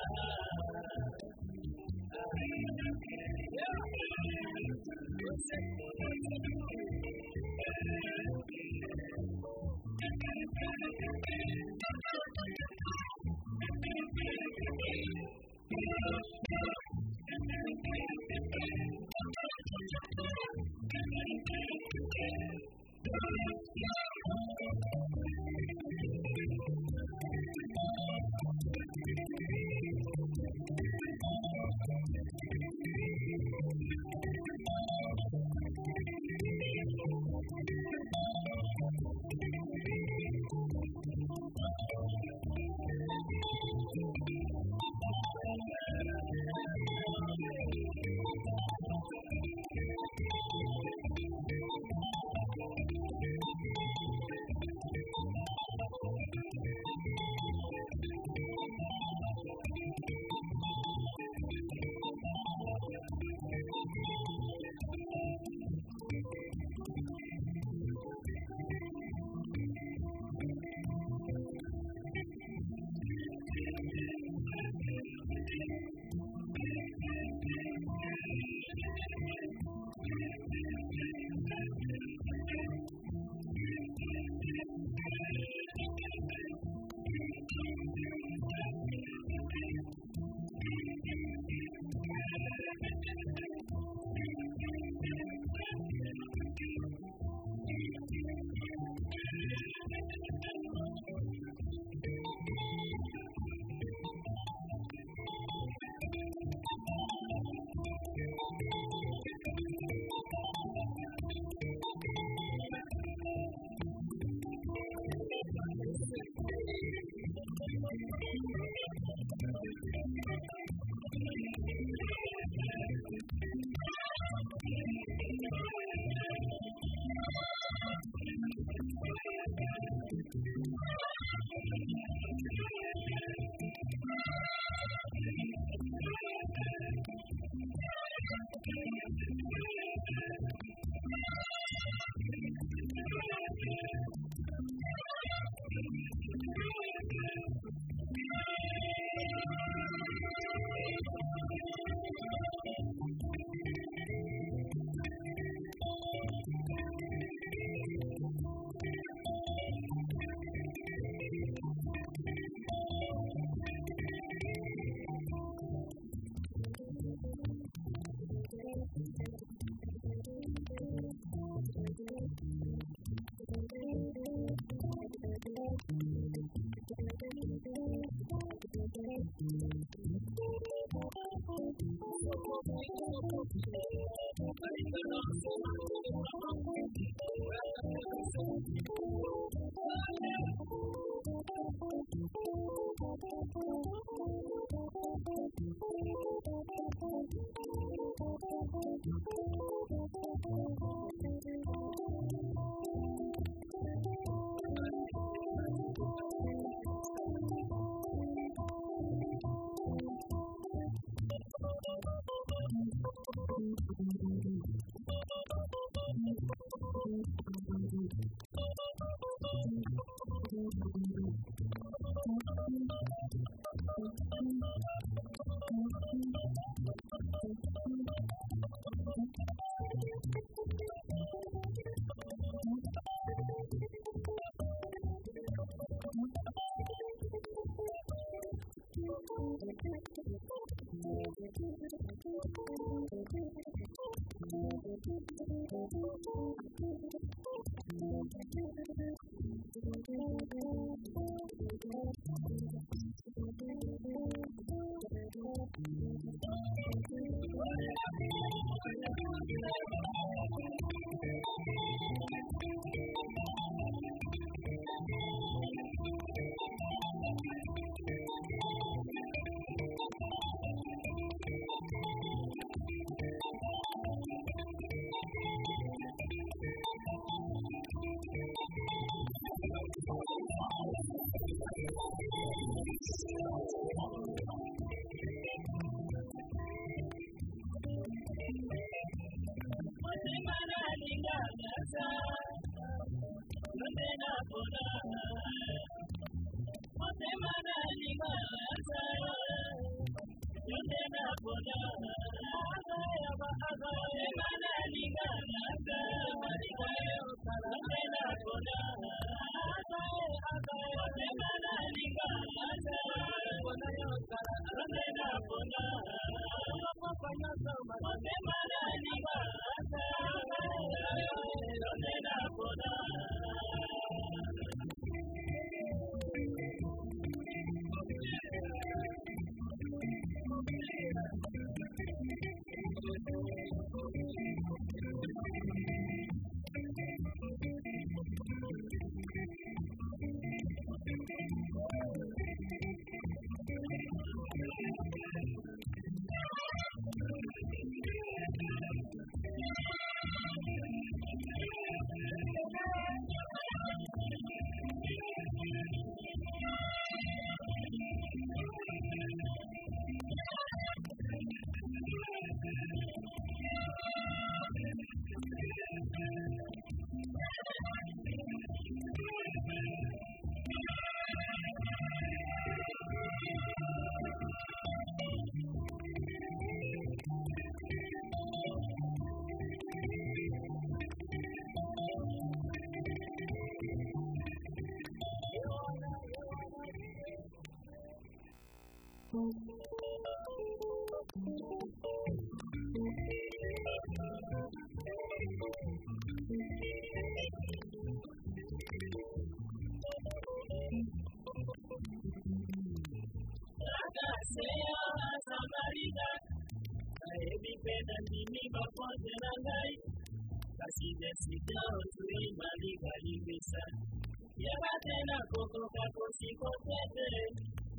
Motema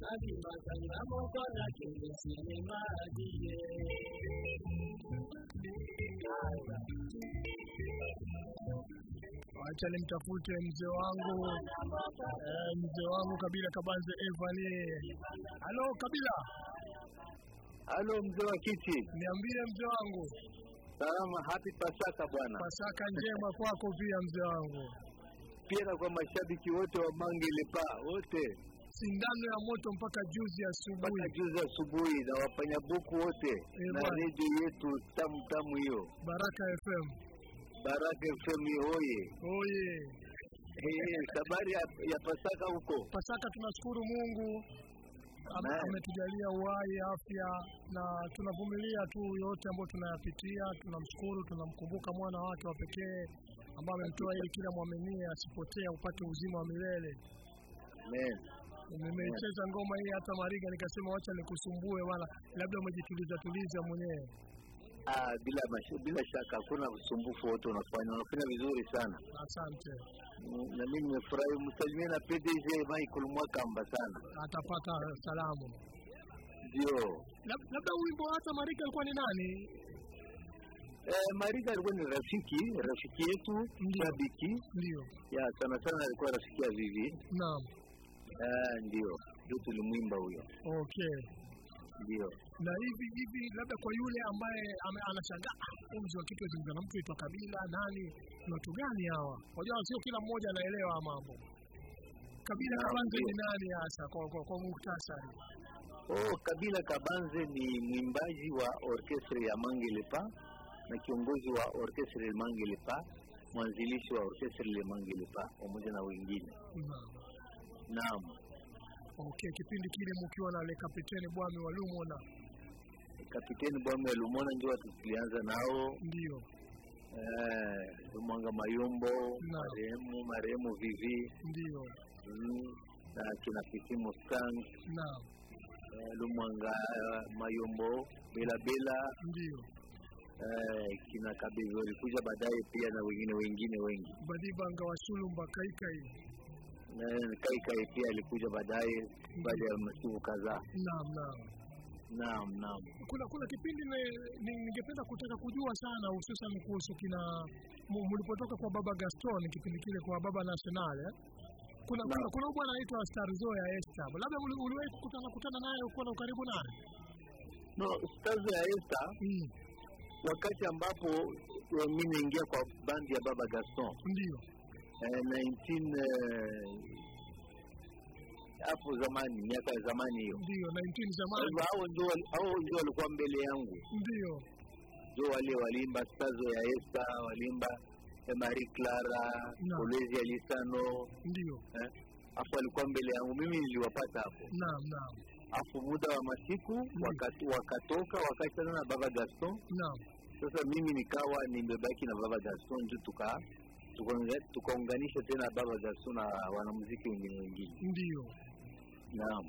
malinga Acha nimtafute mzee wangu eh, mzee wangu Kabila Kabanze Evani. Halo Kabila, Halo mzee wa kiti, niambie mzee wangu, salama. Happy Pasaka bwana, Pasaka njema kwako pia mzee wangu. Pia na kwa mashabiki wote wa Mange Lepa wote. Sindano ya moto mpaka juzi asubuhi. mpaka juzi asubuhi, na wafanyabuku wote. Eh, na redio yetu tamu tamu hiyo. Baraka FM. Baraka FM oye. Oye, Eh, habari ya, ya Pasaka huko? Pasaka tunashukuru Mungu. Ametujalia uhai, afya na tunavumilia tu yote ambayo tunayapitia. Tunamshukuru, tunamkumbuka mwana wake wa pekee ambaye amemtoa ili kila mwaminie asipotee upate uzima wa milele. Amen. Nimecheza ngoma hii hata Mariga, nikasema wacha nikusumbue, wala labda umejituliza tuliza mwenyewe. Ah, bila mashu, bila shaka hakuna usumbufu wote unafanya, unafanya vizuri sana. Asante, na mimi nimefurahi. Msalimie na PDG Michael Mwakamba sana, atapata salamu. ndio. Labda wimbo hata Mariga alikuwa ni nani? Eh, Mariga alikuwa ni rafiki rafiki yetu shabiki, Ndio, ya sana sana alikuwa rafiki ya Vivi. naam. Eh, ndio ndio tulimwimba huyo, Okay. ndio. na hivi hivi, labda kwa yule ambaye anashangaa "Ah, mzee wa kitu azungumza na mtu Kabila nani, ni watu gani hawa? Wajua, sio kila mmoja anaelewa mambo. Kabila Naam, Kabanze ni nani hasa kwa, kwa, kwa muhtasari? Oh, Kabila Kabanze ni mwimbaji wa orkestre ya Mangelepa na kiongozi wa orkestra Le Pas, mwanzilishi wa orkestra Le Pas pamoja na wengine. Naam. Okay, kipindi kile mkiwa na le kapiteni Bwami Walumona, Kapiteni Bwame Lumona ndio watu tulianza nao. Ndio. Eh, Mwanga Mayombo, marehemu marehemu Vivi. Ndio. Mm, na kina Kisimu Skank naam, eh, Lumwanga Mayombo Bela Bela. Ndio eh, kina Kabizi walikuja baadaye pia na wengine wengine wengi Badibanga wasulumba Kaikai, Eh, Kai Kai pia alikuja baadaye baada ya masiku kadhaa. naam naam. Naam, naam. kuna kuna kipindi ningependa kutaka kujua sana hususan kuhusu kina mlipotoka kwa baba Gaston kipindi kile kwa baba National eh? kuna kuna, kuna bwana anaitwa Starzoya Esther labda uli- uliwahi kukutana kutana naye uko na ukaribu naye No, Starzoya ya Esther mm. Wakati ambapo eh, mimi naingia kwa bandi ya baba Gaston. Ndio. Eh, 19 eh, hapo zamani, miaka ya zamani hiyo. ndio 19 zamani. Hao ndio hao ndio walikuwa mbele yangu, ndio. Ndio wale walimba stazo ya Esta, walimba eh, Marie Clara, Naam. ya Lisano, ndio. Eh, hapo walikuwa mbele yangu, mimi niliwapata hapo. naam naam Afu muda wa masiku wakati, wakatoka wakachana na baba Gaston. no. Sasa mimi nikawa nimebaki na baba Gaston ndio tuka tukaunganisha tukaunganisha tena baba Gaston na wanamuziki wengine wengine. ndio Naam.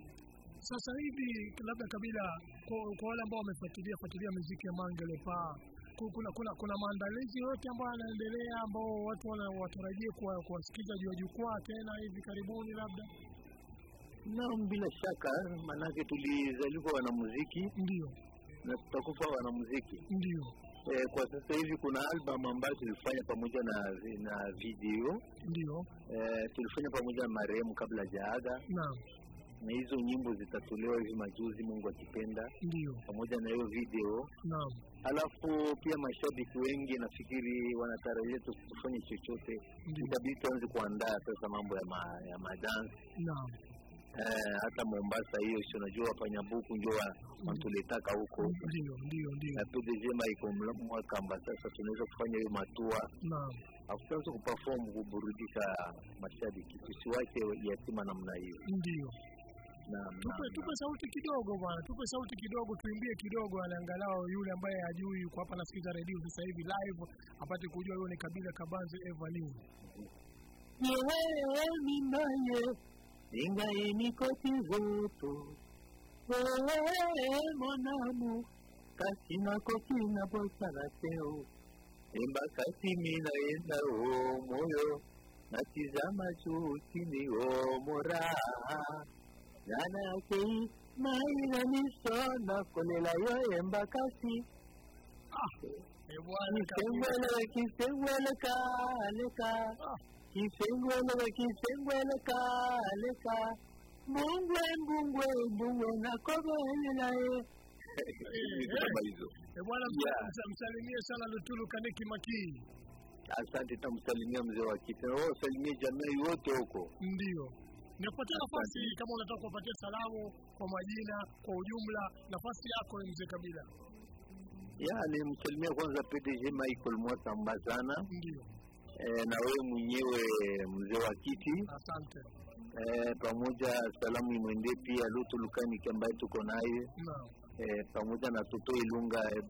sasa hivi labda kabila kwa, wale ambao wamefuatilia fuatilia muziki ya Mangele pa ku- kuna kuna kuna maandalizi yote ambayo yanaendelea ambao watu watarajie kuwasikiza juu ya jukwaa tena hivi karibuni labda Naam, bila shaka manake tulizaliwa wanamuziki. Ndio. Na tutakufa wanamuziki. ndio. E, kwa sasa hivi kuna album ambayo tulifanya pamoja na na video. Ndio. E, tulifanya pamoja na marehemu kabla jaaga naam. Na hizo nyimbo zitatolewa hivi majuzi, Mungu akipenda, ndio. Pamoja na hiyo video. Naam. Alafu pia mashabiki wengi nafikiri wanatarajia tufanye chochote, itabidi tuanze kuandaa sasa mambo ya ma, ya madansi naam eh, hata Mombasa hiyo, si unajua hapa Nyabuku ndio wa- wanatuletaka huko. Ndio ndio ndio. Na PDG Michael iko Mwakamba. Sasa tunaweza kufanya hiyo matua. Naam. Afu kuperform kuburudisha mashabiki, tusiwache yatima namna hiyo. ndio. Naam, tupe tupe sauti kidogo bwana tupe sauti kidogo tuimbie kidogo angalau yule ambaye hajui yuko hapa nasikiza redio sasa hivi live apate kujua huyo ni kabila kabanzi ni Yewe Ninguém me cotizou, Oe, kasi na katina kotina bosala te emba kasi mina enda o moyo, natizama chutini o moraha. Nana kei, maila nisona kolela yo embakasi. Ah, ewaleka. Kiseweleka, kiseweleka, leka. Ah. Kisengwele kisengwele kaleka mbungwe mbungwe mbungwe nakobelelaye kama hizo eh bwana msa- Yeah. msa- msalimie sana Lutulu Kaniki Makii asante tamsalimia mzee wa kiti na wewe jamii yote huko. Ndio. Nikupatia nafasi kama unataka kuwapatia salamu kwa majina kwa ujumla nafasi yako ni mzee kabila. Ya nimsalimia kwanza PDG Michael Mwasa Mbazana. ndio e, na wewe mwenyewe mzee wa kiti. Asante. E, pamoja salamu imwendee pia Lutu Lukaniki ambaye tuko naye. E, pamoja na Toto Ilunga e,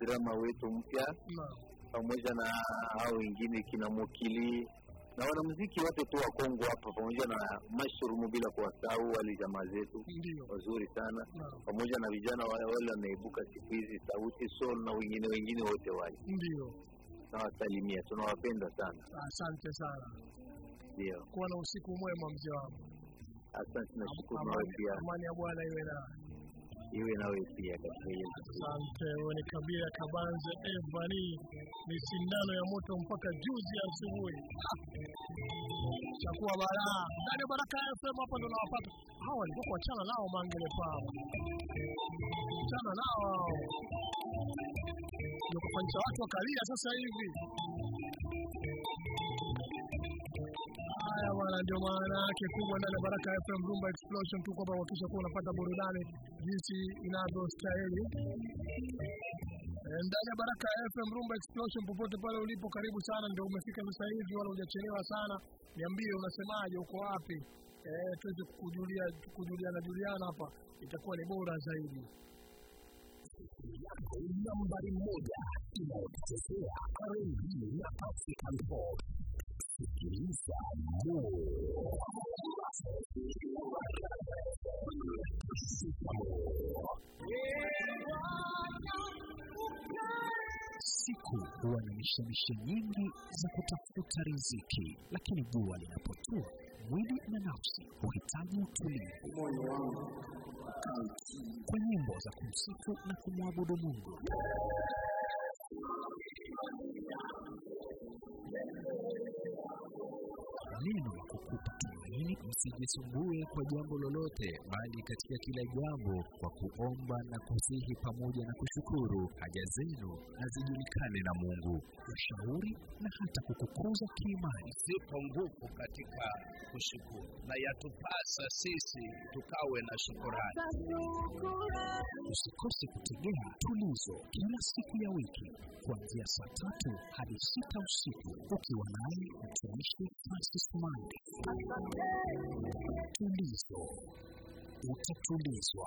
drama wetu mpya. Pamoja na hao wengine kina Mokili. Na wanamuziki wote tu wa Kongo hapa, pamoja na mashurumu, bila kuwasahau wale jamaa zetu. Wazuri sana, no. pamoja na vijana wale wale wanaibuka siku hizi, Sauti Sol na wengine wengine wote wale, Ndio. Nawasalimia, tunawapenda sana. Asante sana. Ndio, Kuwa na usiku mwema mzee wangu. asante, nashukuru nawe pia, amani ya Bwana iwe na iwe nawe pia katika hiyo Asante, wewe ni Kabila Kabanze Evani, ni sindano ya moto mpaka juzi asubuhi. Chakuwa balaa ndani ya Baraka FM, hapa ndo nawapata hawa. Walikuwa kuachana nao Mangele Pao, achana nao hao, ndio kufanyisha watu wakalia sasa hivi. Haya bwana, ndio maana yake kubwa ndani ya Baraka FM Rumba Explosion tu kwamba uhakikisha kuwa unapata burudani jinsi inavyostahili. Ndani ya Baraka FM Rumba Explosion, popote pale ulipo, karibu sana. Ndio umefika sasa hivi, wala hujachelewa sana. Niambie unasemaje, uko wapi? Eh, tuweze kujulia kujuliana juliana hapa, itakuwa ni bora zaidi. Yako nambari moja inayokuchezea R&B na African pop. Sikiliza Mo. Siku huwa na mishemishe nyingi za kutafuta riziki, lakini jua linapotua, mwili na nafsi huhitaji utulivu. Kwa nyimbo za kumsifu na kumwabudu Mungu, neno la kukupa tumaini. Msijisumbue kwa jambo lolote, bali katika kila jambo kwa kuomba na kusihi pamoja na kushukuru, haja zenu na zijulikane na Mungu, ushauri na hata kukukuza kiimani. zipo nguvu katika kushukuru, na yatupasa sisi tukawe na shukurani. Usikose kutegea Tulizo kila siku ya wiki kuanzia saa tatu hadi sita usiku ukiwa naye mtumishi Francis Mande. Tulizo, utatulizwa.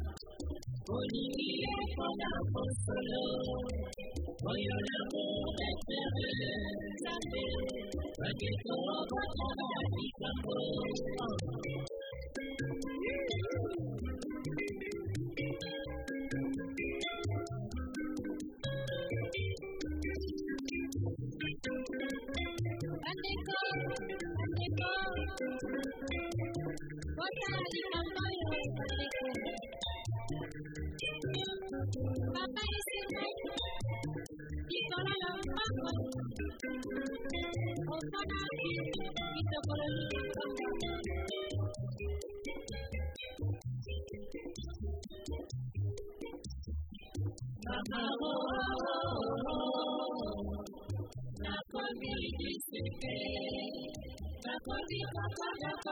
Uniria con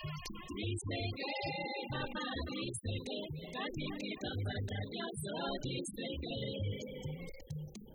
Nisenge kama nisenge, katika kafanya nyazo nisenge.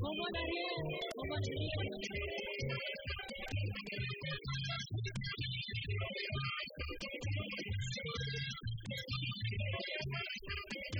Como Daniel, como Daniel. Thank you.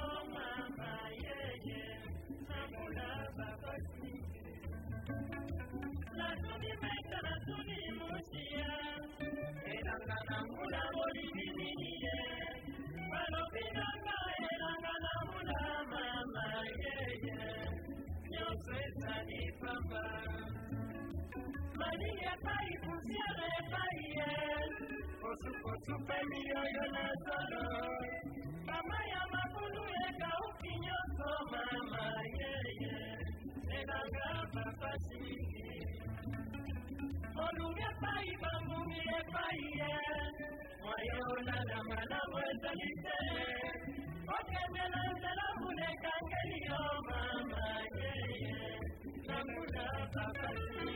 suni mai tara suni mushiya eranga na mula boli biniye balo pinanga eranga ni pamba Maria pai funciona e pai é Posso, posso, pai, me olha na sala Mamãe ama bulu e oluga epai bangumi epai eh. ye moyeonalama na bozali te okendela nzela munekangeli yo mama ye nakula papasi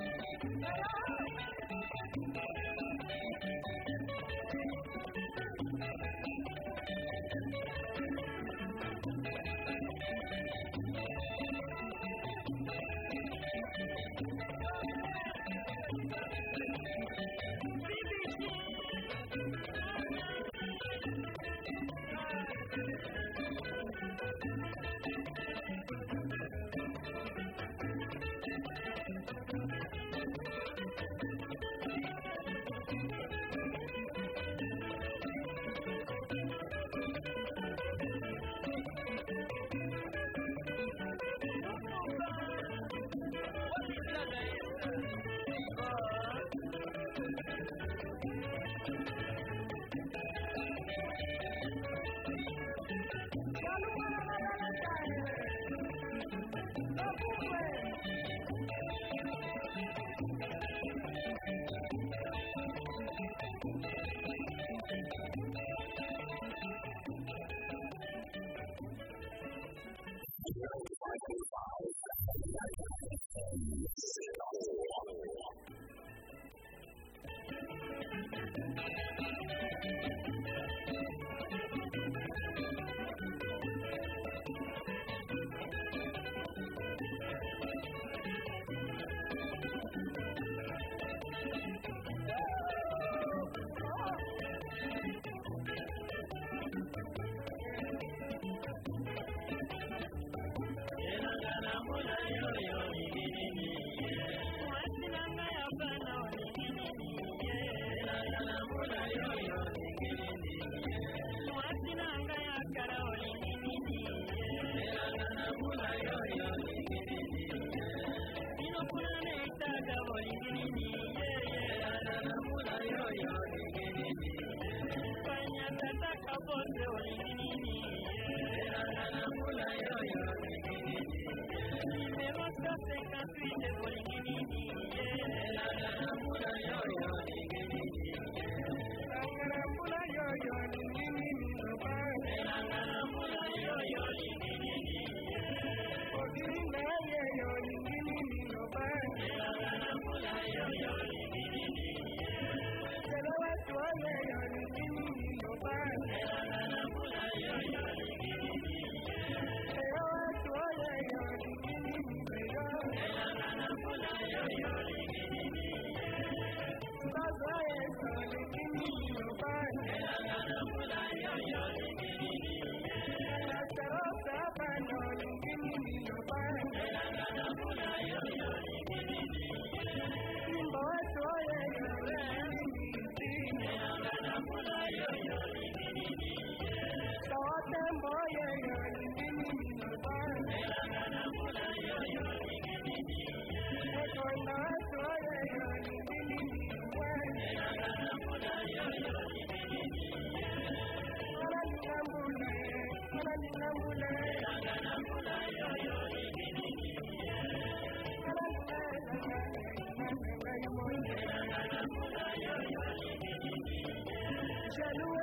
Hallelujah.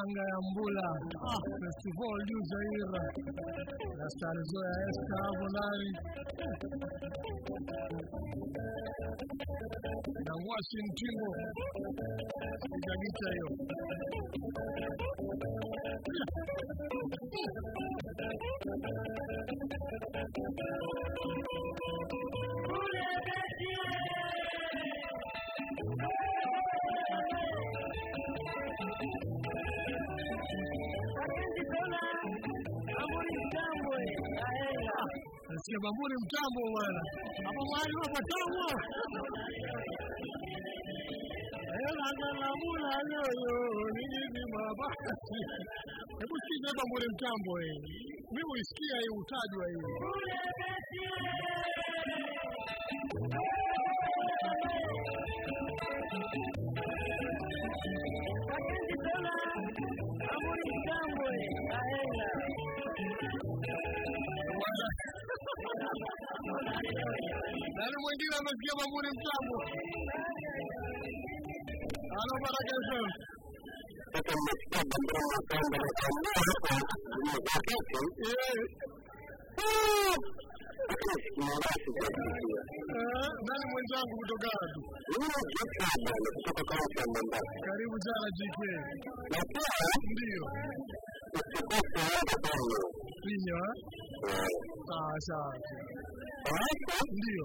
Elanga ya Mbula. Ah, Festival du Zaire. Na Starizo ya Esta hapo ndani na Washington ikagita hiyo Hapo mahali hapa tamu. Hela galamula yoyo nini ni mabasi. Hebu sikiza bamburi mtambo hii. Mimi uisikia hii utajwa hii. Mwingine amesikia mchango. mtambo? Halo Baraka FM. Eh, nani mwenzangu kutoka? Karibu sana JK. Ndio. Eh? Ah. Ndio.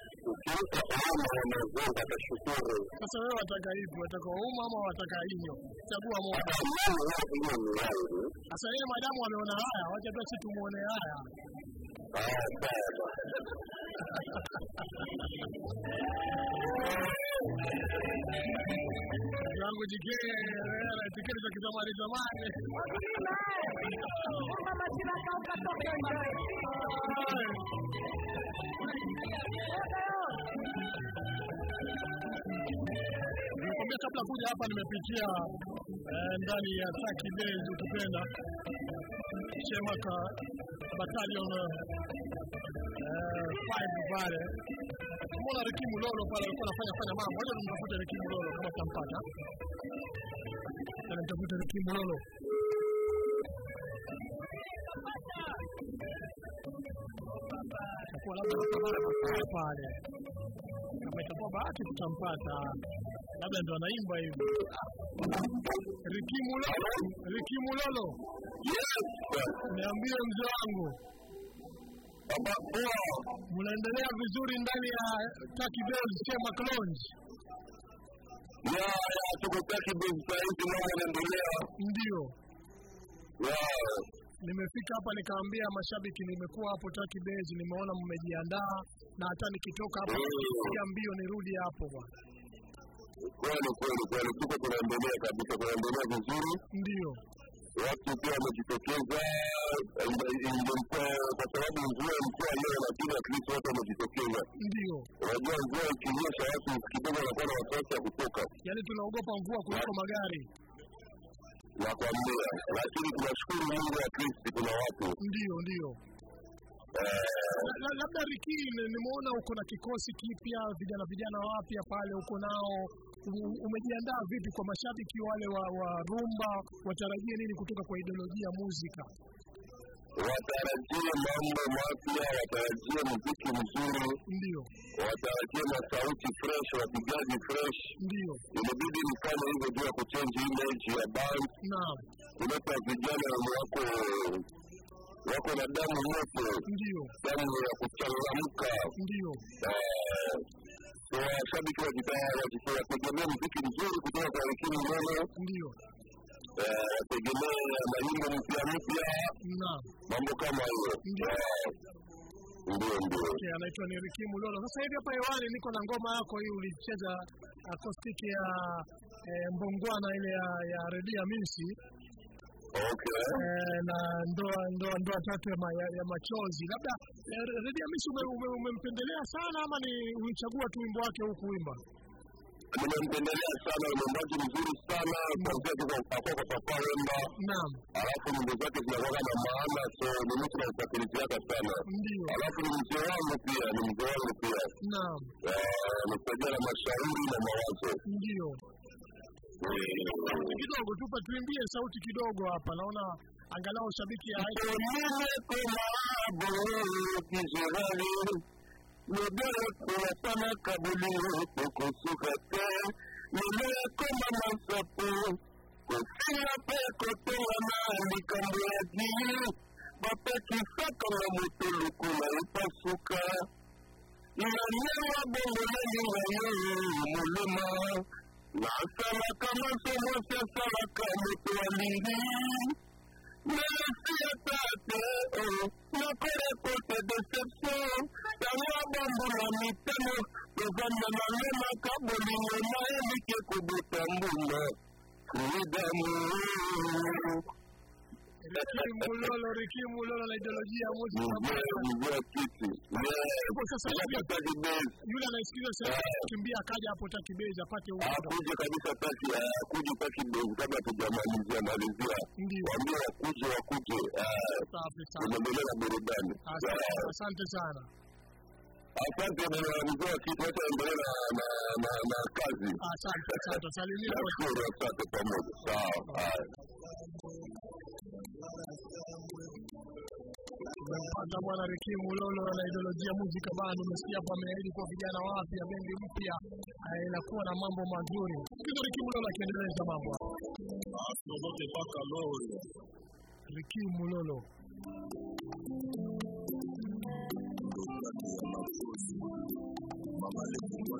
Sasa wewe wataka ipi? Wataka uma ama wataka inyo? Chagua moja. Sasa yeye madamu ameona haya, wacha basi tumuone haya. Zangu [laughs] jike tiketi za kizamani zamani. Nikwambia kabla kuja hapa nimepitia eh, ndani ya Saki Days ukipenda Chemaka Battalion eh, five pale Mbona Riki Mulolo pale alikuwa anafanya fanya mambo. Ngoja tumtafute Riki Mulolo kama tutampata. Tena mtafute Riki Mulolo. Itakuwa labda pale pale. Kama itakuwa bahati tutampata. Labda ndo anaimba hivi. Riki Mulolo, Riki Mulolo. Niambie mzee wangu. Mnaendelea vizuri ndani ya Taki Bells Chema Lounge? Ya, ya, tuko Taki Bells saa hizi mambo yanaendelea. Ndio. Ya, Nimefika hapa nikaambia mashabiki, nimekuwa hapo Taki Bells, nimeona mmejiandaa na hata nikitoka hapo nikipiga mbio nirudi hapo bwana. kweli kweli kweli, tuko tunaendelea kabisa, tunaendelea vizuri. Ndio. Watu pia wamejitokeza, ingekuwa kwa sababu mvua ilikuwa leo, lakini at watu wamejitokeza. Ndio. Unajua mvua ikinyesha, watu kidogo wanakuwa na wasiwasi ya kutoka, Yaani tunaogopa mvua kuliko magari. nakwambia. Lakini tunashukuru Mungu, atlist kuna watu Ndio, ndio. eh, labda Rikii, nimeona uko na kikosi kipya, vijana vijana wapya pale uko nao. Umejiandaa vipi kwa mashabiki wale wa, wa rumba? Watarajie nini kutoka kwa ideolojia muzika? watarajie mambo mapya, watarajie muziki mzuri, Ndio, watarajie masauti fresh, wapigaji fresh. ndio, Inabidi nifanye hivyo juu ya kuchange image ya band, naam, kuleta vijana wako wako na damu moto, ndio, damu ya kuchangamka. ndio, Eh, so washabiki wakita- wakita- wategemee mziki mzuri kutoka kwa Rikini Molo, ndio, eh, wategemee mpya mpya, naam. mambo kama hiyo. Ndio. Eh, Ndio. Okay, anaitwa ni Riki Mulolo. Sasa hivi hapa hewani niko na ngoma yako hii, ulicheza akostiki ya eh, mbongwana ile ya, ya redia Minsi. Eh, na ndoa ndoa ndoa tatu ya, ma, ya, ya machozi. Labda redia Redi Hamisi ume- ume- umempendelea sana ama ni ulichagua tu wimbo wake huu kuimba? nimempendelea sana mwimbaji mzuri sana kuanzia tu kwa kwa papa wemba Naam, alafu nyimbo zake zinakuwa na maana so ni mtu nausafiriziaka sana ndio. alafu ni mzee wangu pia ni mzee wangu pia Naam, Eh, nisaidia na mashauri na mawazo ndio. Kidogo tupa, tuimbie sauti kidogo hapa, naona angalau shabiki ya sana kabuli kukusuka te nimekoma masapu kofia pe kotola na likambo ya dini bapekisaka na motoluku na epasuka nanyewa bongo nalinga yo molema nasalaka ما سلك مسلم سلك متوليه ما سيطاته نقرق تدسسو توابا بلامتنو kozanga nango maka bolingo na elike kobota mbuma freedom Riki Mulolo, Riki Mulolo na ideolojia ya muziki na Mzee, mzee kiti. Hapo sasa hivi Taki base. yule anayesikiliza sasa kimbia akaja hapo taki base apate huko. akuje kabisa taki akuje taki base kabla tujamalizia malizia Ndio. waambie wakuje wakuje Safi sana. tunaendelea na burudani Asante, sana. asante bwana mzee kitu na, na, na, na kazi Asante, asante. Salimia asante pamoja sawa Tumempata bwana Riki Mulolo na ideolojia muzika bana, Umesikia hapa ameahidi kwa vijana wapya, bendi mpya inakuwa na mambo mazuri. Kizo Riki Mulolo akiendeleza mambo hapo. Sokote mpaka Lolo. Riki Mulolo. Mama nimeumwa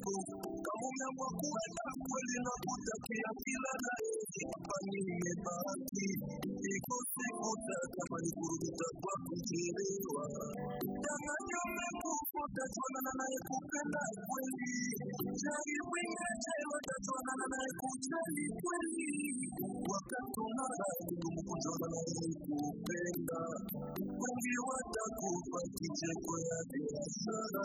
zako, kama umeamua kweli na kutakia kila la heri. Hapa nimebaki, iko siku kama ni kurudia kwa kuchelewa. Danganya umekufa, utajuana naye kupenda kweli. Jaribu utajuana naye kujali kweli. Wakati ngumu kujuana naye kupenda. Wengi watakupa kicheko ya biashara.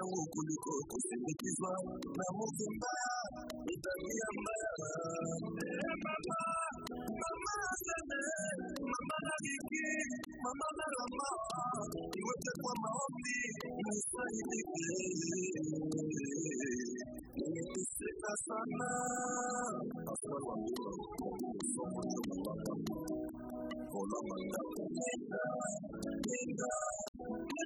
yangu kuliko kusindikizwa na muvi mbaya, ni mbaya. Mama, mama seme, mama rafiki, mama gharama, iweke kwa maombi na. Nimeteseka sana hasa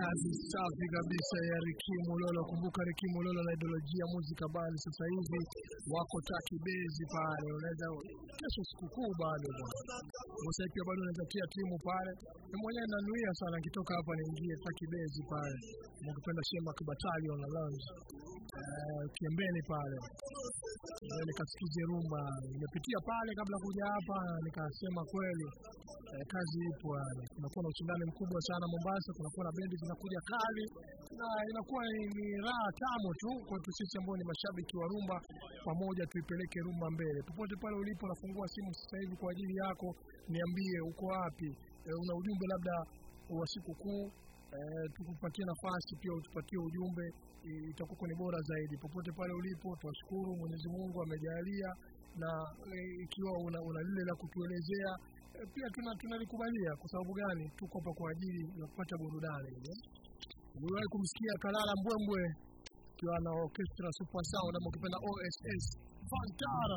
kazi safi kabisa ya rekimu lolo Kumbuka rekimu lolo na ideolojia muzika bali sasa hivi wako taki bezi pale, unaweza kesho sikukuu bado pia bado unaweza tia timu pale. Mwenyewe nanuia sana nikitoka hapa niingie taki bezi pale. mkipenda Shema Battalion na Lounge. Eh, Kiembeni pale. Eh, nikasikize rumba. Nimepitia pale kabla kuja hapa nikasema kweli eh, kazi ipo. Kunakuwa na ushindani mkubwa sana Mombasa, kunakuwa na bendi zinakuja kali na inakuwa ni, raha tamu tu kwetu sisi ambao ni mashabiki wa rumba, pamoja tuipeleke rumba mbele. Popote pale ulipo, nafungua simu sasa hivi kwa ajili yako, niambie uko wapi, una ujumbe labda wa sikukuu eh, tukupatie nafasi pia utupatie ujumbe, itakuwa ni bora zaidi. Popote pale ulipo, twashukuru Mwenyezi Mungu amejalia, na eh, ikiwa una, una lile la kutuelezea eh, pia tuna tunalikubalia. Kwa sababu gani? Tuko hapa kwa ajili ya kupata burudani. Uliwahi kumsikia Kalala Mbwembwe akiwa na orchestra Super Sound ama ukipenda OSS Fantara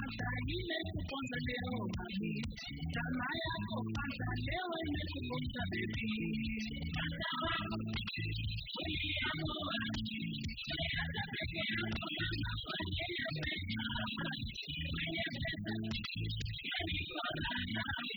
México salieron a mí, Tanaya con pantaleo en México se bebí. Cantaba, peleando a mí, le hace pelear con la mano en ella pensaba, ella pensaba, me dijo la nave.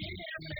Yeah.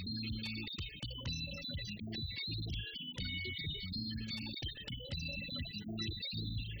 Thank you.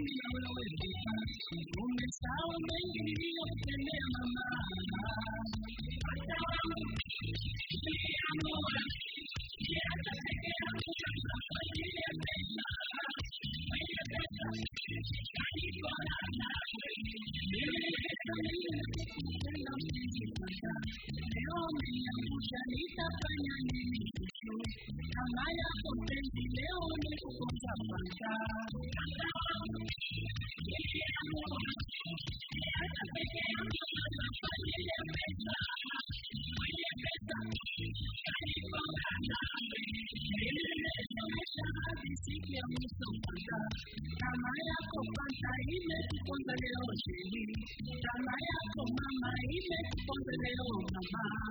Porque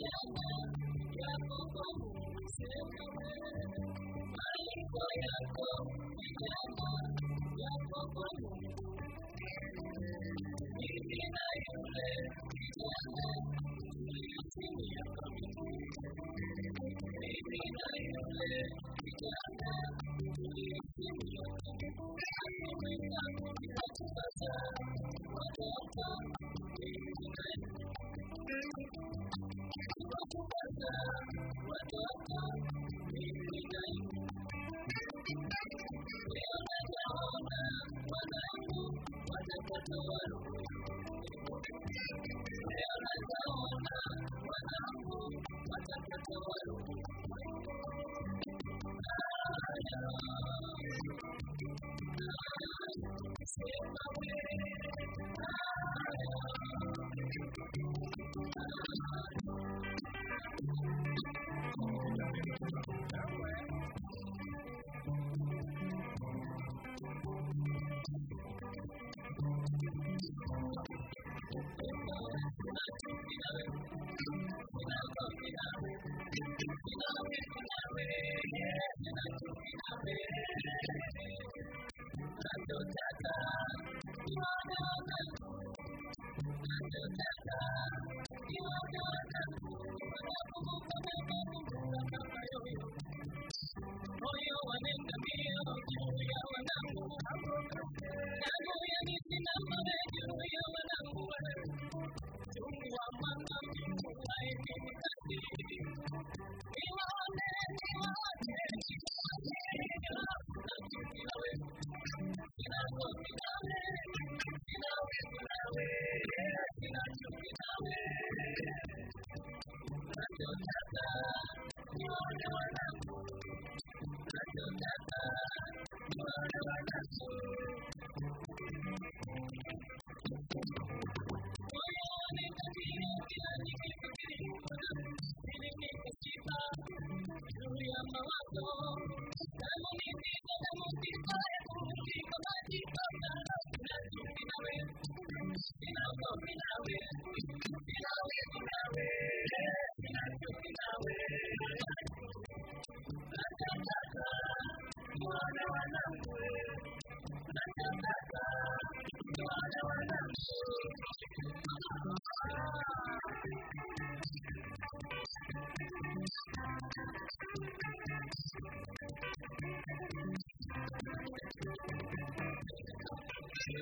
Yeah.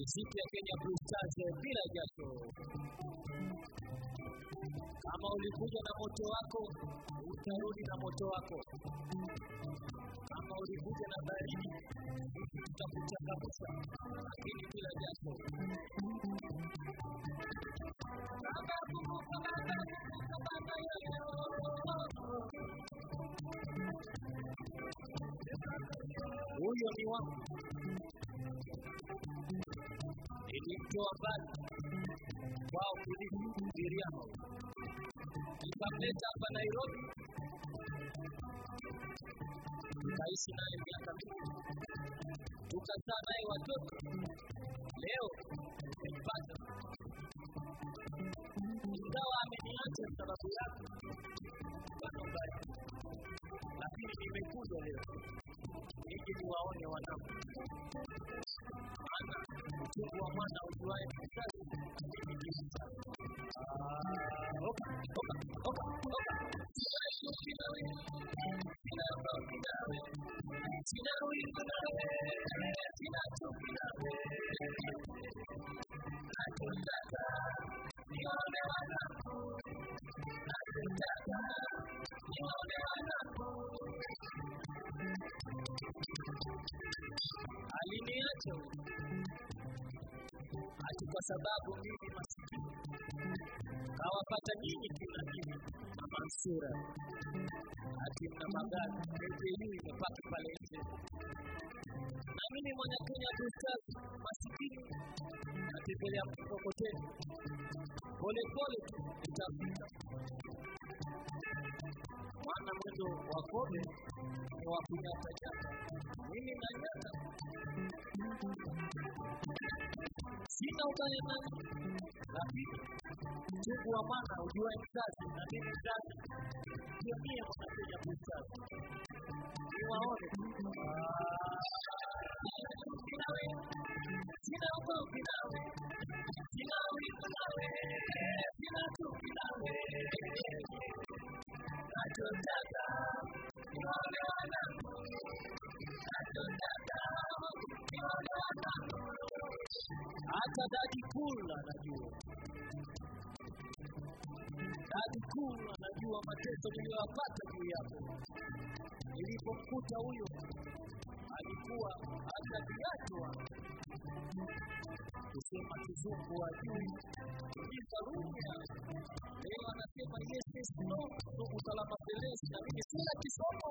miziki ya Kenya Blue Stars bila jasho. Kama ulikuja na moto wako, utarudi na moto wako. Kama ulikuja na baridi, tutakuchangamsha, lakini bila jasho. Huyo ni wangu, nilimtoa bali kwao kulipo Biriamo, nikamleta hapa Nairobi, tukaishi naye miaka mingi, tukazaa naye watoto. Leo nimempata, ingawa ameniacha sababu yake. Mbaya, lakini nimekuja leo. Nije niwaone wanangu, wa mwana uliwahi mkazi Aliniacha kwa sababu mimi masikini. Kawapata nyinyi kila kitu? na Mansura ati magari. Redio imepaki pale nje. Na mimi mwana Kenya Blue masikini. Natembelea mkokoteni polepole tu nitafika mwana mwendo wa kobe ni wa kunyata nyata mimi na sina nani lakini chungu wa mwana ujua mzazi na mimi mzazi ndio mie mwana Kenya Ni waone. tu sina nawe. Sina ugomvi nawe. Sina sina chuki nawe hata dadi kula anajua dadi kula anajua mateso niliyoyapata juu yako. Nilipomkuta huyo alikuwa hata viatu kusema kizungu wa juu lugha leo anasema yes no so usalama na mimi sina kisomo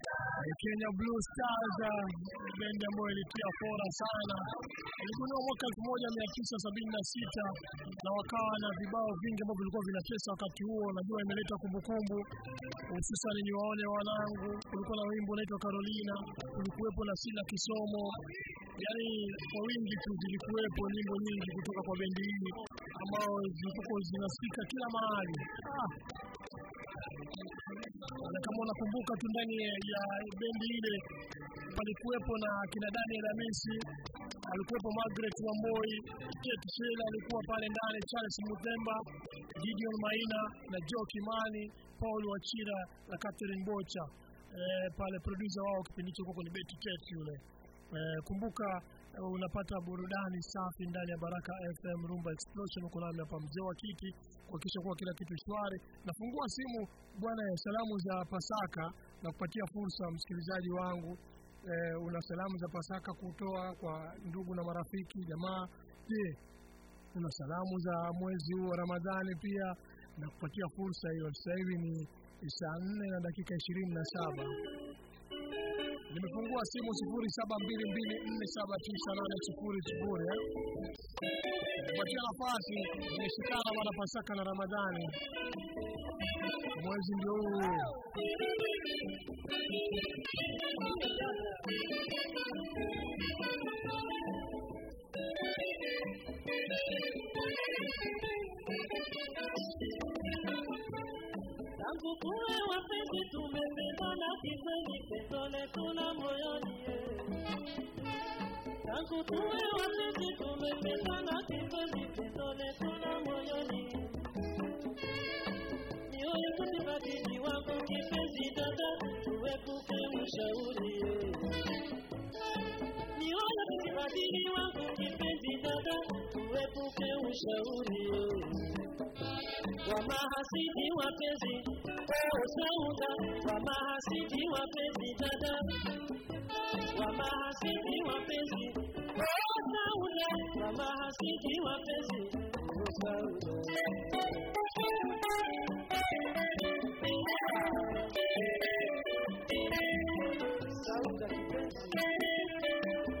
Kenya Blue Stars, bendi ambayo ilitia fora sana. Ilibuniwa mwaka 1976 na wakawa na vibao vingi ambavyo vilikuwa vinacheza wakati huo. Najua imeleta kumbukumbu, hususan ni waone wanangu. Kulikuwa na wimbo unaitwa Carolina, kulikuwepo na Sina Kisomo, yaani kwa wingi tu zilikuwepo nyimbo nyingi kutoka kwa bendi hii ambao zilikuwa zinasikika kila mahali ah. Na kama unakumbuka tu ndani ya bendi ile palikuwepo na kina Daniel Hamisi, alikuwepo Margaret Wamboi, Kate Shela alikuwa pale ndani, Charles Mutemba, Gideon Maina na Joe Kimani, Paul Wachira na Catherine Bocha. Eh, pale producer wao kipindi hicho kwa ni Betty Tet yule. Eh, kumbuka eh, unapata burudani safi ndani ya Baraka FM Rumba Explosion. Uko nami hapa mzee wa kiti kuhakikisha kuwa kila kitu shwari. Nafungua simu bwana ya salamu za Pasaka na kupatia fursa msikilizaji wangu e, una salamu za Pasaka kutoa kwa ndugu na marafiki jamaa. Je, una salamu za mwezi huu wa Ramadhani pia na kupatia fursa hiyo. Sasa hivi ni saa nne na dakika ishirini na saba. Nimefungua simu sifuri saba mbili mbili nne saba tisa nane sifuri sifuri eh. Kupatia nafasi imeshikana mwana Pasaka na Ramadhani, mwezi ndio huu. ukue wapezi tumependana kizani pendane kuna moyoni eh. tangu tuwe wapezi tumependana kizani pendane kuna moyoni. Mioyo kusibadili wako kipenzi dada tuwepuke mshauri eh. mioyo kusibadili wako kipenzi dada tuwepuke mshauri. Eh. Wamasidi o wewe sauda, wamasidi wapenzi dada. Wamasidi wapenzi, wewe sauda, wamasidi wapenzi, wewe sauda. Sauda kipenzi.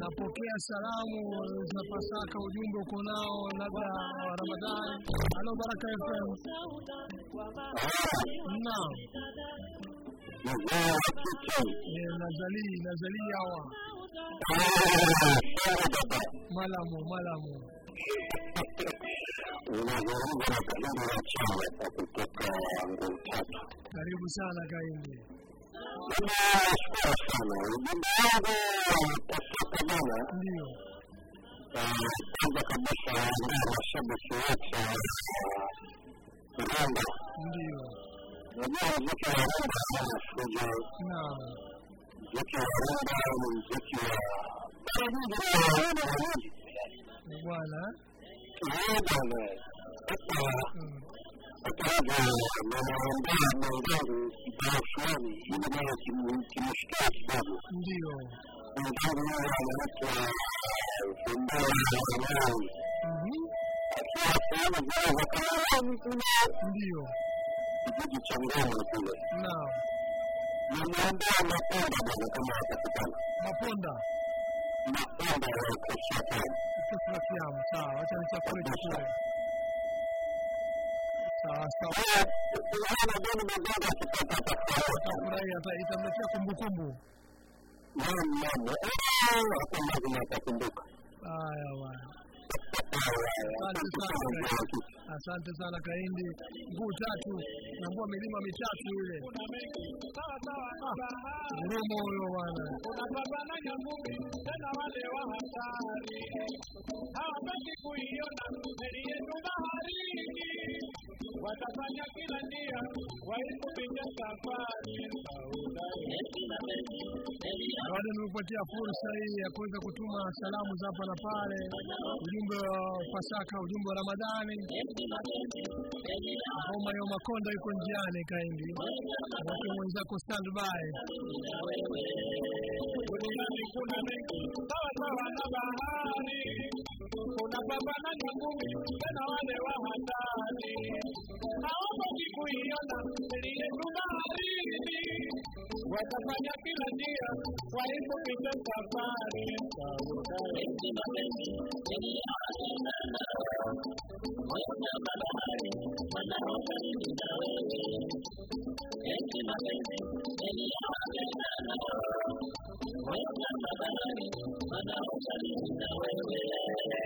Napokea salamu za Pasaka, ujumbe uko nao labda wa Ramadhani. Halo Baraka FM. Naam. Eh, Nazali, Nazali hawa. Malamu, Malamu. karibu sana Kaindi. una risposta, no? di nuovo questo problema. Quando comincia a andare a semplificarsi, domanda. Non è un vecchio lavoro, scusa. No. Vecchio lavoro, un vecchio... Uguale? Uguale. Uguale. Ndio. Ndio. Naam. Nimeandaa maponda bwana, kama atapatikana maponda maponda ya kusafiri kusafiri sawa, acha nichakule kule Itakuletea kumbukumbu. Haya bwana, asante sana. Asante sana Kaindi, nguu tatu. Nambua milima mitatu ile. Ngurumo huyo bwana. unapambana ngumi tena wale wa hatari. Hawataki kuiona meli yetu baharini. Watafanya kila njia waikupiga safari. Bado nimepatia fursa hii ya kuweza kutuma salamu za hapa na pale, ujumbe wa Pasaka, ujumbe wa Ramadhani. Homa ya Makonda yuko njiani Kaindi, wake mwenzako standby. duniani kuna mengi sawa na bahari unapambana nyangumi tena wale wa hatari. Naomba kuiona meli yetu baharini watafanya kila njia walipopita safari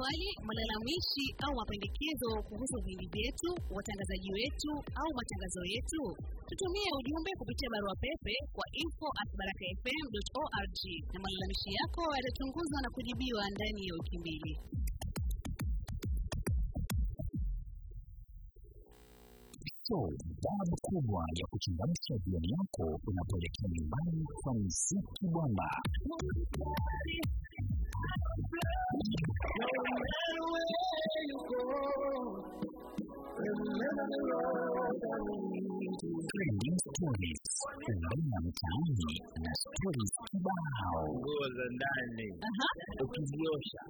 uko na swali, malalamishi au mapendekezo kuhusu vipindi vyetu, watangazaji wetu au matangazo yetu? Tutumie ujumbe kupitia barua pepe kwa info@barakafm.org na malalamishi yako yatachunguzwa na kujibiwa ndani ya wiki mbili. So, dhahabu kubwa ya kuchangamsha jioni yako unapoelekea nyumbani kwa mziki bwana. Trending stories, ungana mtaani na stories kibao. nguo za ndani. Ukiziosha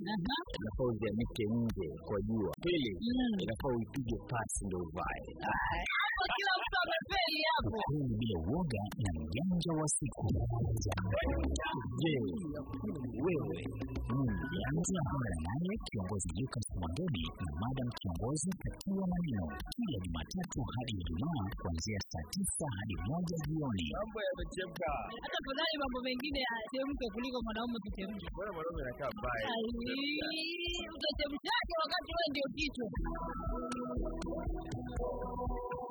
inafaa uzianike nje kwa jua. Pili inafaa uipige pasi ndo uvae Kila mtu amefeli hapo. Ukweli bila uoga na mjanja wa siku. je wewe ni mjanja mara naye kiongozi Lucas Mwangeni na madam kiongozi Katia Maneno kila Jumatatu hadi Ijumaa kuanzia saa tisa hadi moja jioni. mambo yamechemka Hata fadhali mambo mengine yachemke kuliko mwanaume kuchemka. mbona mwanaume anakaa mbaya Utachemshaje wakati wewe ndio kichwa?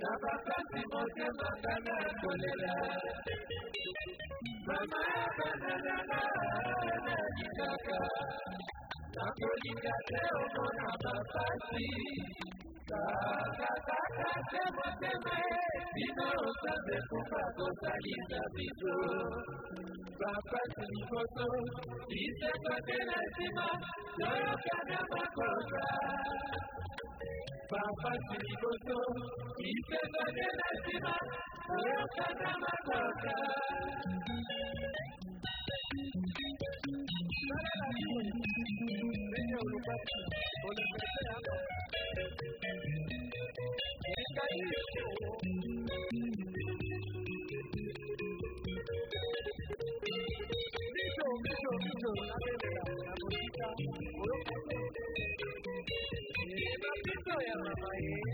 Tabakati moja matana kulela Mama banana na jitaka Nakulinda leo mwana mabasi Takataka sema sema Sina usabe kupako salinda vitu Baba sinikoso Niseko tena sima Toyo kana makosa Papasi koso, ite zade lazima, oyoka na makoka. Sare la nini, wenye ulupati, ulipepe yako. Eka yesu. Mito, mito, mito, na mito, na mito, na mito, Diana Maíz,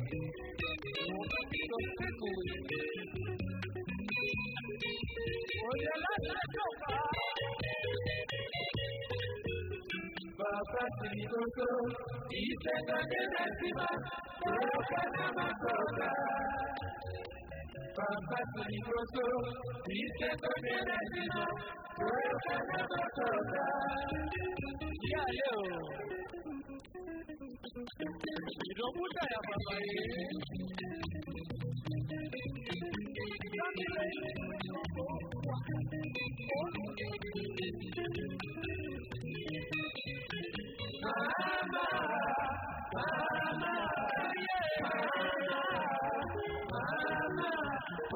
Oye, la chopa. Baba Trigoto, y se gane la cima, para Panamazona. Baba Trigoto, y se gane la cima, para Panamazona. Ya, yo. 이런 모자야, 봐봐이. 마마, 마마, 예, 마마.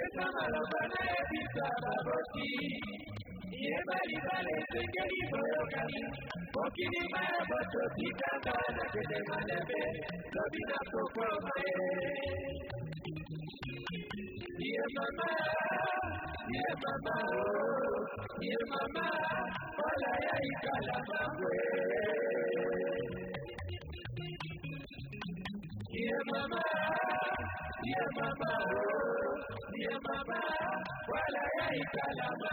Esamalobana baboti, yebali bale tengeli borokani, pokini maboto tikata na tete manebe, lobina poko mae. Dear mama, dear mama, oh, dear mama, wala ya ikala mabwe. Dear mama, ya mama ya mama wala ya ikalama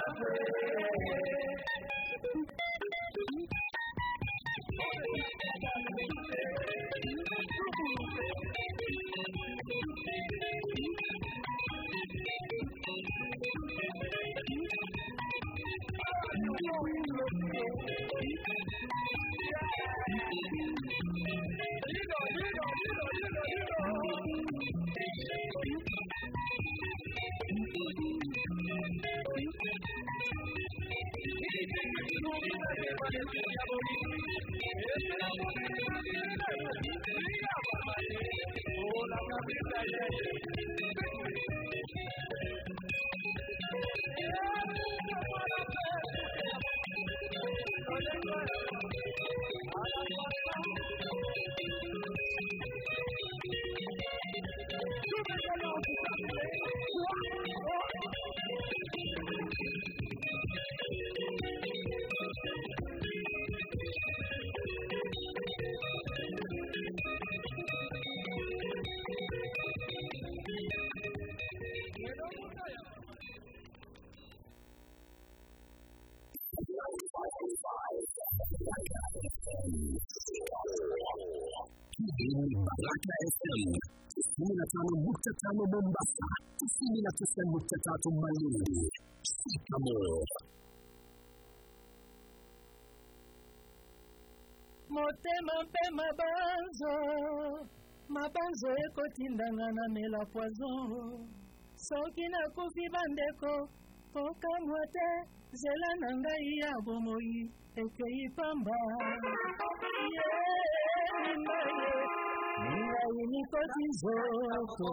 tano Mombasa, tisini na tisa nukta tatu Malindi. Shikamoo. motema mpe mabanzo mabanzo ekotindanga na mela poison soki nakufi bandeko okamwa te nzela na ngai ya bomoi ekei pamba ye ngai ngai tatizo yako.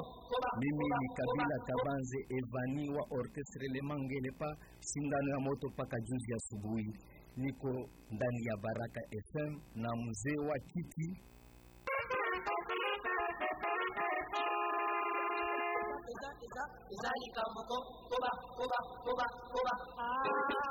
mimi ni kabila kabanze evani wa orkestre lemangelepa sindano ya moto mpaka juzi asubuhi. Niko ndani ya baraka fm na mzee wa kiti. Ezali kamoko koba koba koba koba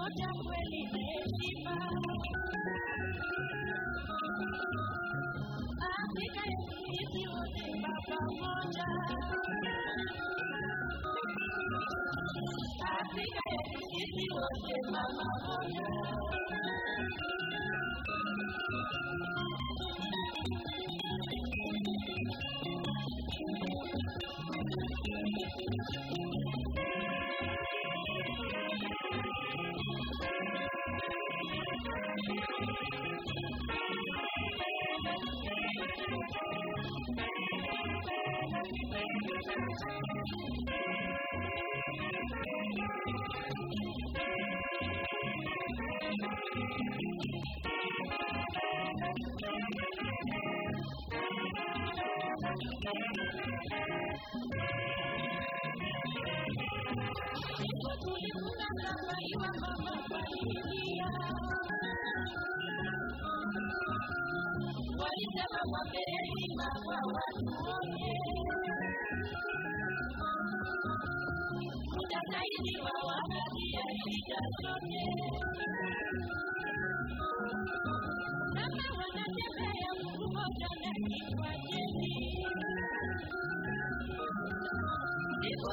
moja na heshima. Afrika yetu wote baba moja, Afrika yetu wote mama moja. Walisema wapee kwa watu wote,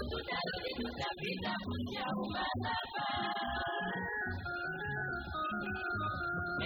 tutarudi tutapita kuja umalaba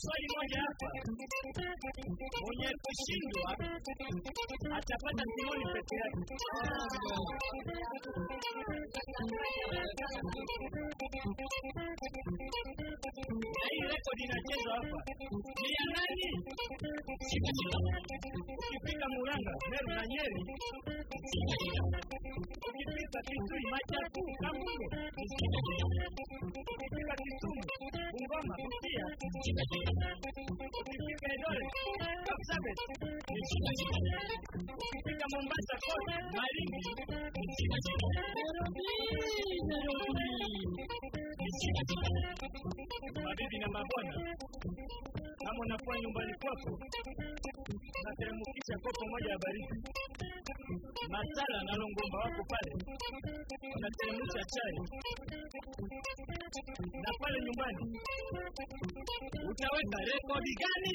Swali moja. Na hii rekodi inachezwa hapa. Ni ya nani? Ukipita Muranga, Meru na Nyeri, ukipita Kitui, Machaku, Kamungo, ukipita Kisumu, Bungoma, Busia, ukipita Eldoret, Kapsabet, ukipita Mombasa, Coast, Malindi, mabibi na mabwana, kama unakuwa nyumbani kwako nateremukisha kopo moja ya baridi, masala na longomba wako pale unateremsha chai, na pale nyumbani utaweka rekodi gani?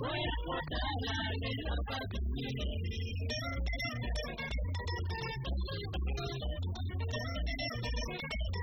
Thank you.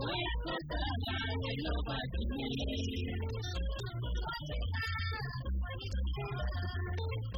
Thank you.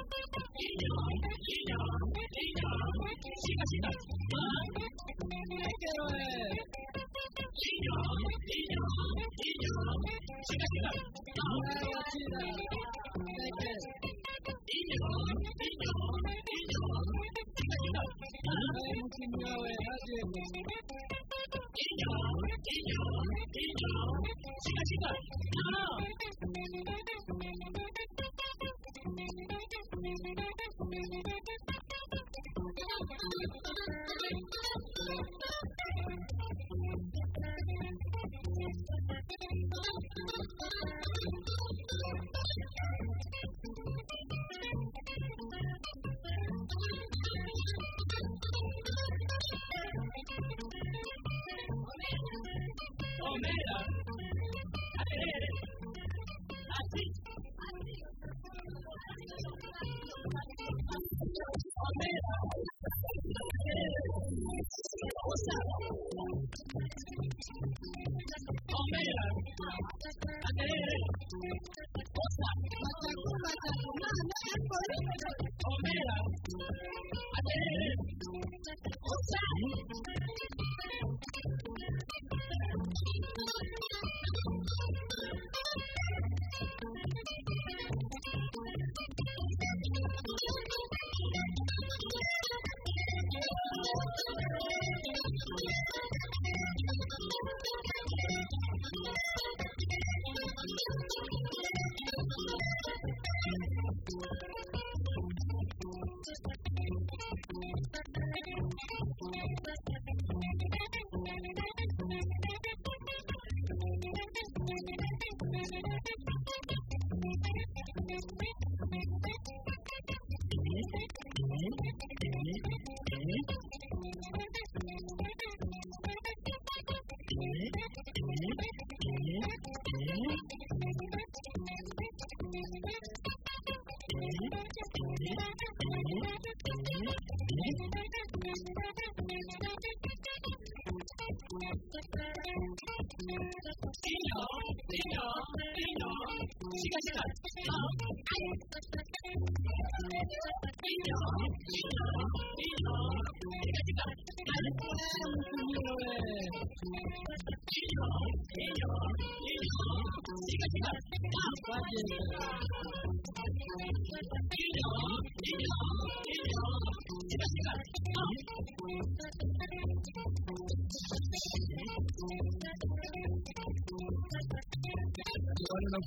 違う違う。Omega. I did it. I teach Oh man! Oh man. I did it.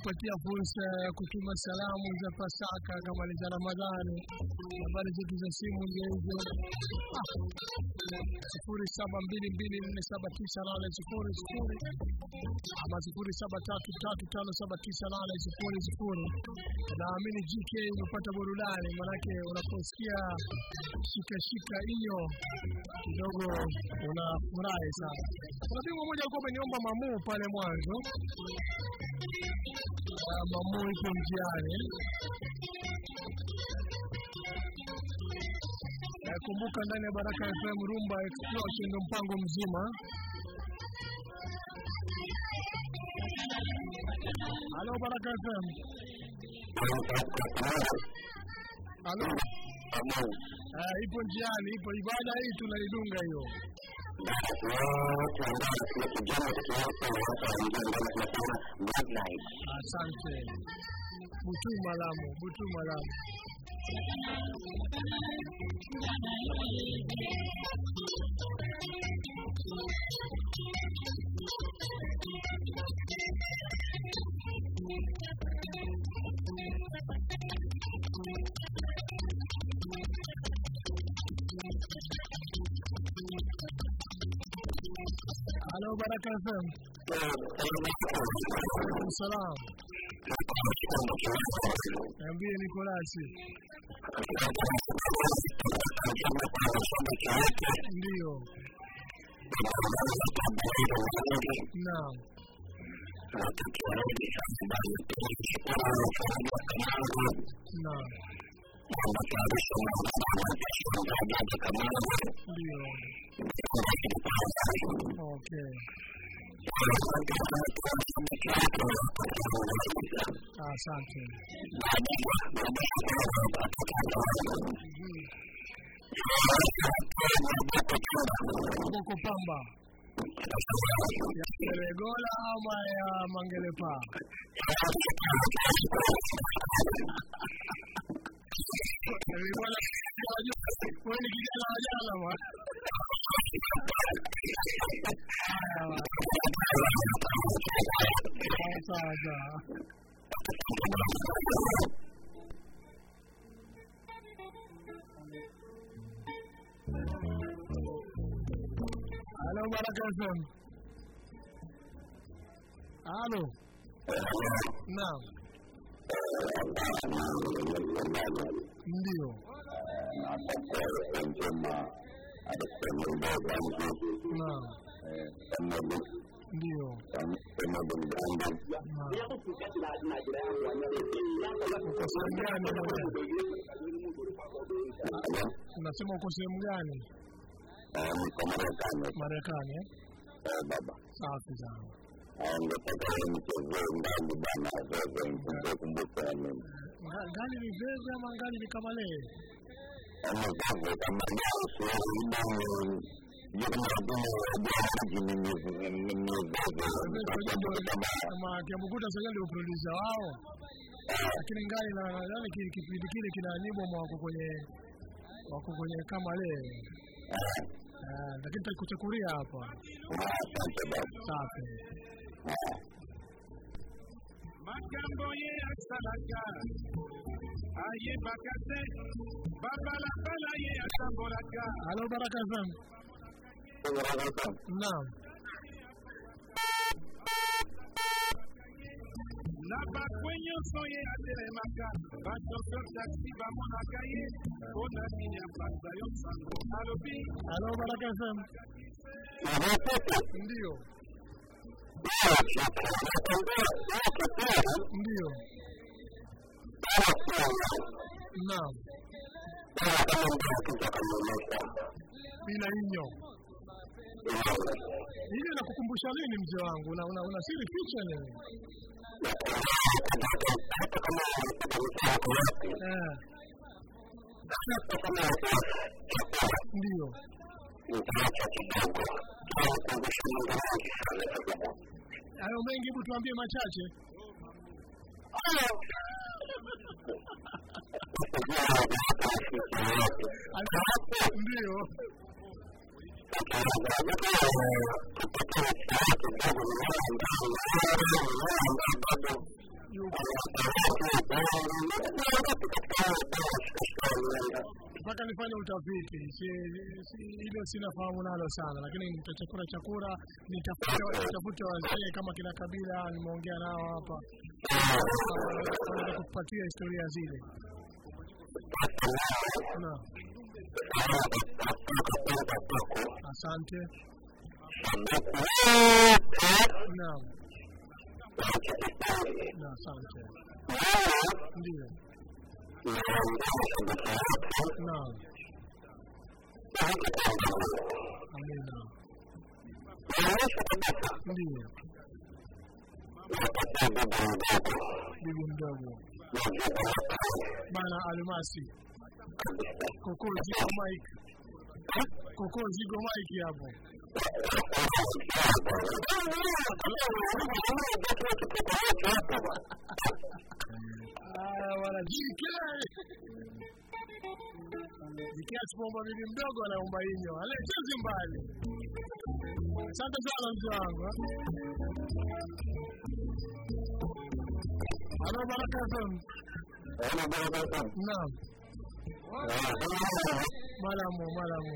Wale nakupatia fursa ya kutuma salamu za Pasaka kama ni za Ramadhani. Habari zetu za simu ndio hizo, sifuri saba mbili mbili nne saba tisa nane sifuri sifuri ama sifuri saba tatu tatu tano saba tisa nane sifuri sifuri. Naamini GK umepata burudani, manake unaposikia shika shika hiyo kidogo unafurahi sana. Kuna bingwa mmoja alikuwa ameniomba mamuu pale mwanzo Ah, ipo njiani. Kumbuka ndani ya Baraka FM Rumba Explosion ndio mpango mzima. Halo Baraka FM. Halo. Eh, ipo njiani, ipo ibada hii tunaidunga hiyo. Asante. Butu Malamu, Butu Malamu. Halo Baraka FM. Salam. Niambie Nikolasi. Ndio. Naam. Naam. Okay. Asante. Kupamba yakeregola ama ya mangelepa Hello, dijo Hello. Now. Ndio. Ndio. Uko sehemu gani? Unasema uko sehemu gani? Marekani Marekani. Safi sana. Nga- Ngali ni zeze ama ngali ni kamalee? Kama Kiambukuta sasa ndio producer wao. Lakini ngali na nadhani kipindi kile kina nyimbo wako kwenye wako kwenye kamalee. Eh, lakini takuchakuria hapa. Safi. Makambo ye asalaka ayebaka te babalabala ye atambolaka Halo Baraka FM. Naam. na bakwe nyonso ye atelemaka basofer taxi bamonaka ye mpona nini apasa yo sango alobi Halo Baraka FM. Ndio. Ndio. Naam. Ina inyo. Ile nini mzee wangu? Una, una, una siri ficha nini? Eh. Ndio. Hayo mengi, hebu tuambie machache. Ndio. Mpaka nifanye utafiti hilo sina fahamu nalo sana, lakini nitachakura chakura, nitafute wazee kama kina Kabila, nimeongea nao hapa, kupatia historia zile. Asante. Na asante. Ndio. Right now. Amen. Ndiyo. Ndiyo. Bana Almasi. Koko zigo Mike. Koko zigo Mike hapo. Bwana JK. JK asipomba bibi mdogo anaomba inyo. aletezi mbali. Asante sana mzee wangu. eh. Halo Baraka FM. Naam. Malamu, malamu.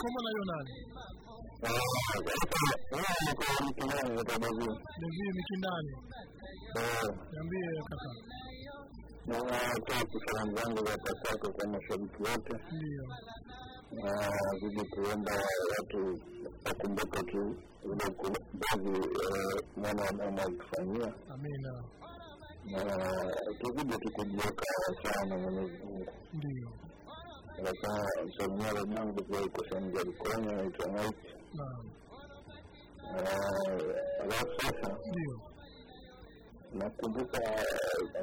¿Cómo la nani? Devi Mikindani. Niambie kaka. Nawatoa salamu zangu za Pasaka kwa mashabiki wote, na zidi kuomba watu wakumbuke tu ule ukombozi eh, mwana wa mama alitufanyia, Amina. na tuzidi tu kujiweka sawa Mwenyezi Mungu. Ndio. Lakini Samia Rajangu pia iko sehemu za Likonya, naitwa Mike. Alafu sasa nakumbuka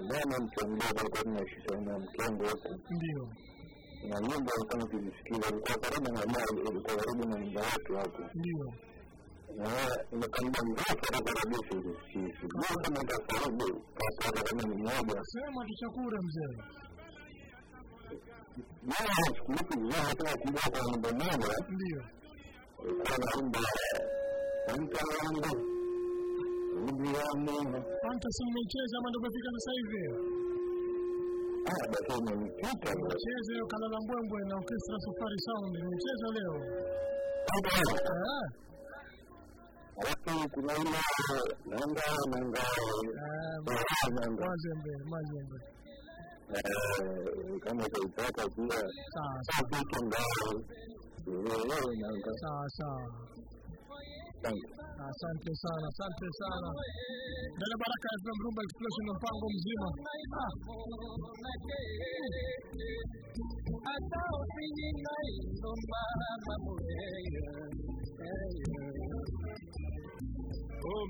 jana mtu mdogo alikuwa tunaishi sehemu ya Mkendo huku Ndio. na nyumba alikuwa nikizisikiza, ilikuwa karibu na mali, ilikuwa karibu na nyumba yetu hapo, Ndio. na mrefu hata kabisa sijui kama itakaribu kapata kama ni moja. Sema tuchakura mzee. Jana vizuri, lakini nakumbuka kwa nyumba moja Ndio. Quanto assim mentira mandou kufika sasa hivi? Ah, basi umenipita. Mchezo hiyo Kalala Mbwembwe na Orchestra Safari Sound mchezo leo. Ah. Alafu kuna ile nanga nanga mazembe ah, mazembe kama utaitaka pia sasa tutangaza tá, tá. tá, sawa, sawa. Asante sana, asante sana. Dada Baraka FM Rumba Explosion na mpango mzima. Oh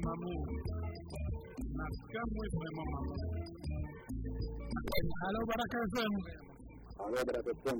vraiment maman. Halo Baraka FM. Halo Baraka FM.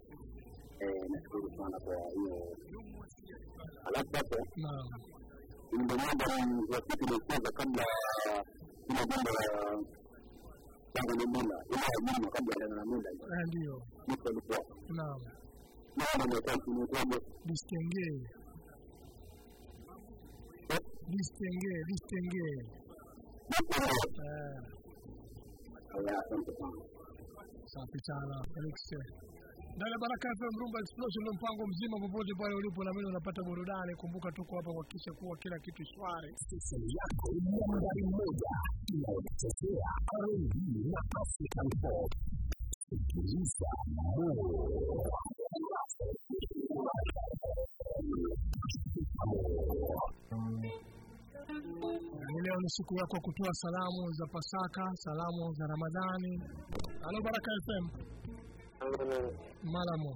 nashukuru sana kwa hiyo alafu hapo ndio mambo wakati nilicheza kabla kuna jambo la tangu ni mula ila mama kabla ya na mula ndio niko niko naam naona nimekuwa nimekuwa disengee disengee disengee safi sana alex Ya Baraka FM Rumba Explosion ndio mpango mzima popote pale ulipo na mimi unapata burudani. Kumbuka tuko hapa kuhakikisha kuwa kila kitu shwari. Sisi yako nambari moja inayokuchezea R&B na African pop. Sikiliza Ni leo ni siku yako kutoa salamu za Pasaka, salamu za Ramadhani. Halo Baraka FM. Malamo.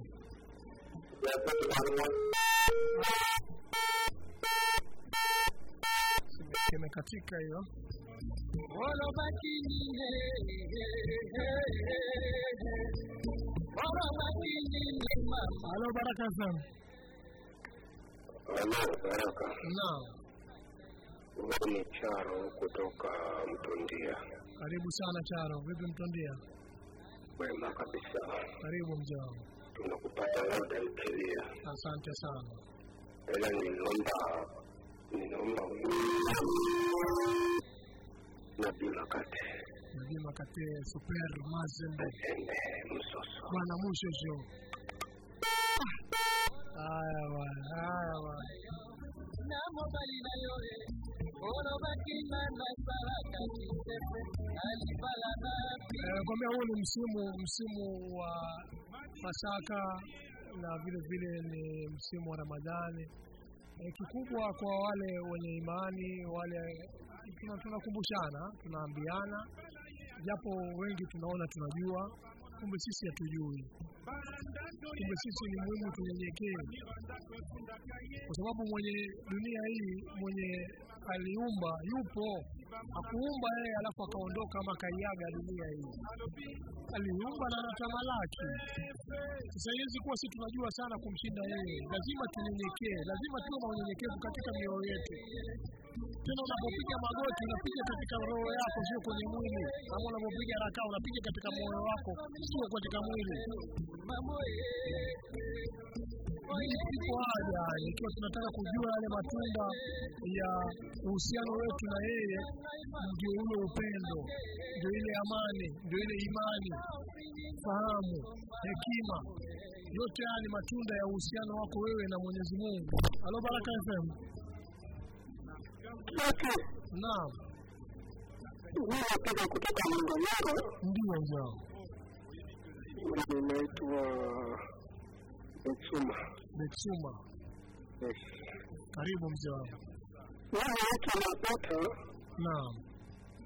imekatika hiyo. Halo Baraka sana Halo, Baraka. Naam. Ni Charo kutoka Mtondia. Karibu sana Charo. Vipi Mtondia? Wema kabisa, Karibu mzee tunakupata labda nikilia, Asante sana. ila ninaomba ninaomba na bila kati Najima kate super ende msoso. Bwana mwisho show. Haya bwana, haya bwana. Kwambia huu ni msimu msimu wa Pasaka na vile vile ni msimu wa Ramadhani. E, kikubwa kwa wale wenye imani wale tuna- tunakumbushana, tunaambiana, japo wengi tunaona tunajua, kumbe sisi hatujui. Kumbe sisi ni muhimu tunyenyekee, kwa sababu mwenye dunia hii, mwenye aliumba yupo. akuumba yeye alafu akaondoka ama akaiaga dunia hii, aliumba na natamalaki Sasa hizi kuwa si tunajua sana kumshinda yeye, lazima tunyenyekee, lazima tuwe na unyenyekevu katika mioyo yetu. Tena unapopiga magoti unapiga katika roho yako, sio kwenye mwili. Kama unapopiga rakaa unapiga katika moyo wako, sio katika mwili. Ipo ikiwa tunataka kujua yale matunda ya uhusiano wetu na yeye, ndio ule upendo, ndio ile amani, ndio ile imani, fahamu, hekima. Yote haya ni matunda ya uhusiano wako wewe na Mwenyezi Mungu. Halo Baraka FM. Naam. Napenda kutoka Mangomero, Ndio ndio, Betsuma. Betsuma. Yes. Karibu mzee wangu. Wale watu wanapata Naam.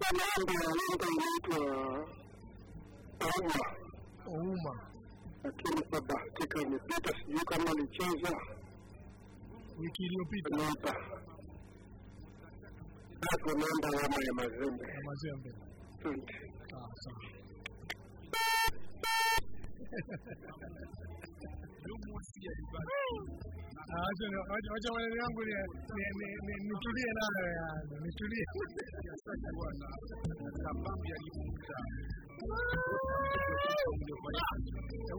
wanaenda wanaenda inaitwa Auma, Ouma. lakini kwa bahatika imepita, sijui kama alicheza Wiki iliyopita hapo, namba alama ya mazembe. ya Mazembe. Asante. Ah, sawa. [laughs] Ah, Acha ni- acha- acha maneno yangu ni- ni- ni- ni- nitulie nayo yani, nitulie.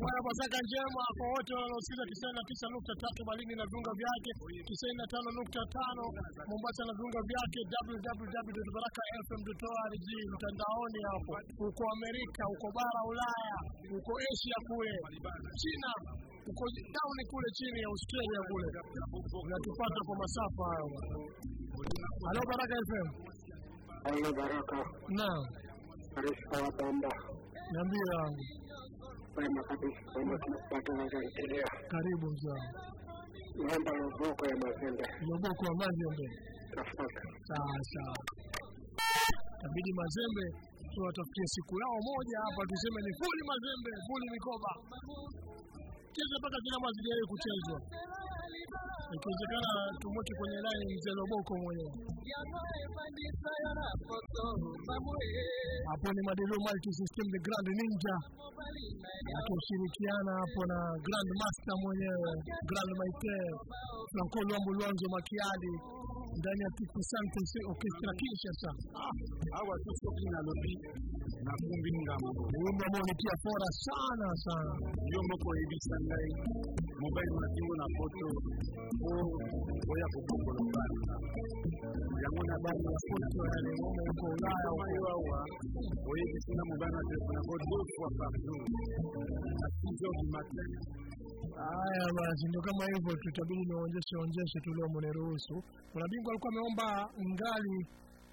Bwana, Pasaka njema kwa wote wanaosikiza tisini na tisa nukta tatu Malindi na viunga vyake, tisini na tano nukta tano Mombasa na viunga vyake, www.barakafm.org mtandaoni hapo, uko Amerika, uko bara Ulaya, uko Asia kule, China, uko down kule chini ya Australia kule, unatupata kwa masafa hayo. Halo Baraka FM. Halo Baraka, Naam, Arifa wa Bamba, niambie wangu. wema kabisa, sema tunapata na Tanzania. Karibu mzee Naomba Namba ya mazembe, Yoboko wa Mazembe. Tafadhali. Sawa sawa. Tabidi Mazembe tuwatafutie siku yao moja hapa, tuseme ni fuli Mazembe, fuli mikoba, cheza mpaka sinema zijawahi kuchezwa. Ikiwezekana tumweke kwenye line mzee Loboko mwenyewe. Hapo ni Madilu Multi System the Grand Ninja akishirikiana hapo na Grand Master mwenyewe Grand Maite Franco Luambo Luanzo Makiadi ndani ya Tipu Santos Orchestra Kinshasa. Hawa tu soki na lobi na kumbi ng'ambo. Wimbo ambao pia fora sana sana. Yo moko sana. ngai na matingo na poto po oya kukumbuka bana yango na bana ya poto ya leo yako ulaya au awa oyebisi na mobali na telefone yango deux fois par jour à 6 heures du matin Haya basi, ndio kama hivyo, tutabidi nionyeshe onyeshe tu leo mniruhusu. Kuna bingwa alikuwa ameomba ngali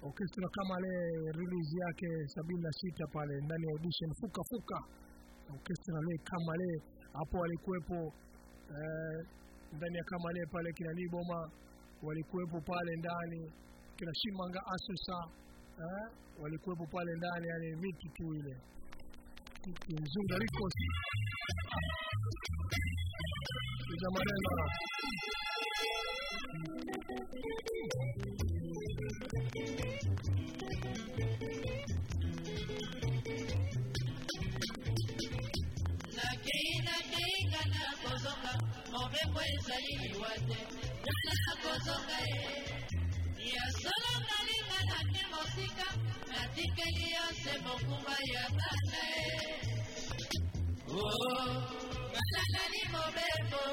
orchestra kama le release yake sabini na sita pale ndani ya edition fuka fuka. Orchestra le kama le. Hapo walikuwepo eh, ndani ya kama le pale kina Liboma walikuwepo pale ndani. Kina Shimanga Asusa eh, walikuwepo pale ndani, yani miti tu ile es un disco así. Se llamará Mobe pues ahí igual, ya la. Ya solo kalinga na te mosika natikeli yo se mokumba ya bana ye ngana nani mobembo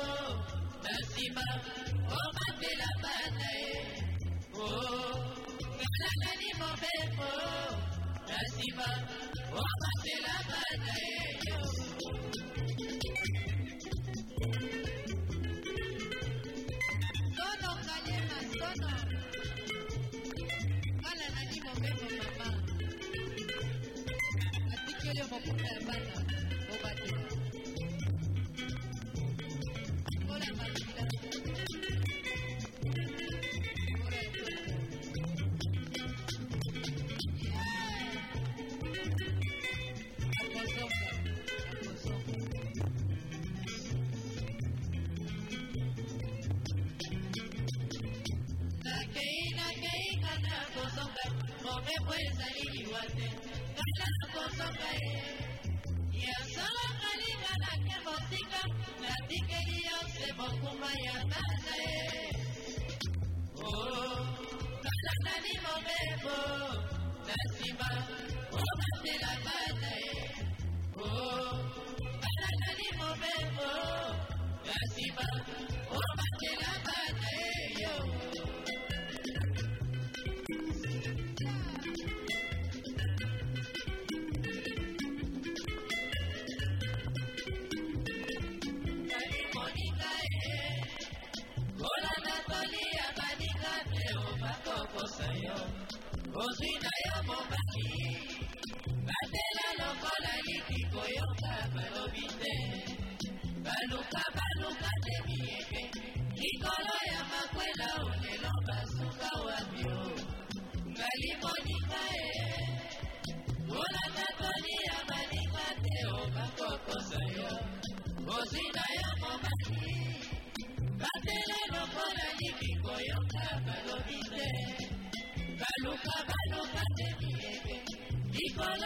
na nsima omatela bana ye ngana nani mobembo na nsima omatela bana ye yo Sono nos vemos. A ti queremos. me puede salir igual. Gana por tocar. Y a solo caliga la que botica, la tiquería se bocuma y ataque. Oh, gana salimo bebo, lástima, oh, mate la. Oh, gana salimo bebo, lástima, oh, mate la pata. Rosina. Bye.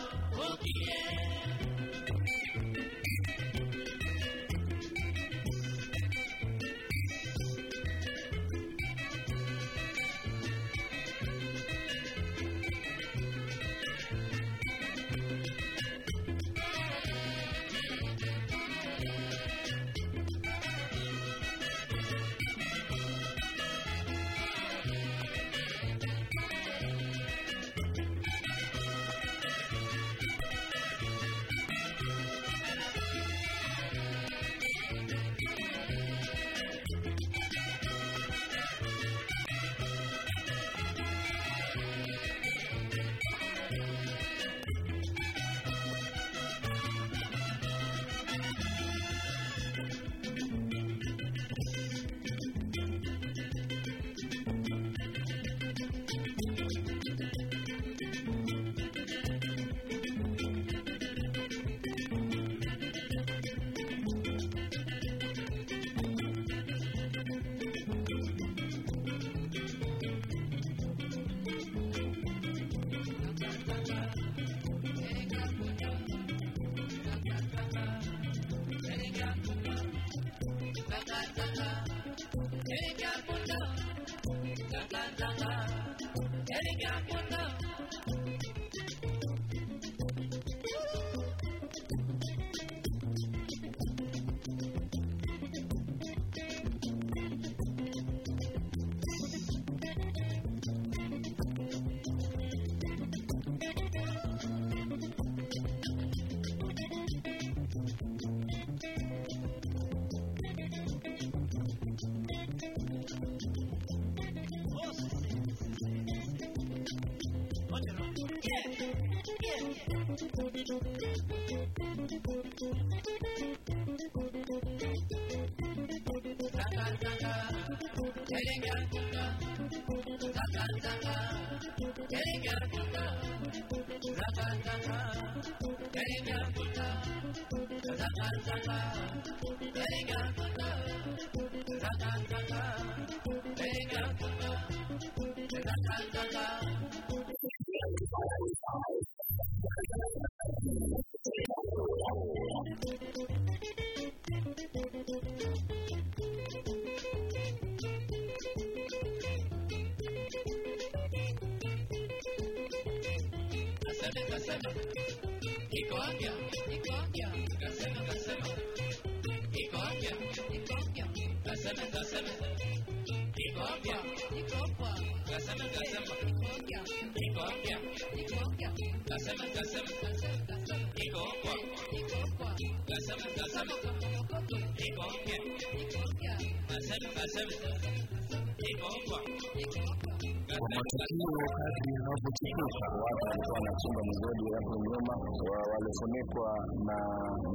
Thank you. Kwa matukio kadri yanavyochipuka, watu walikuwa wanachimba migodi hapo nyuma, walifunikwa na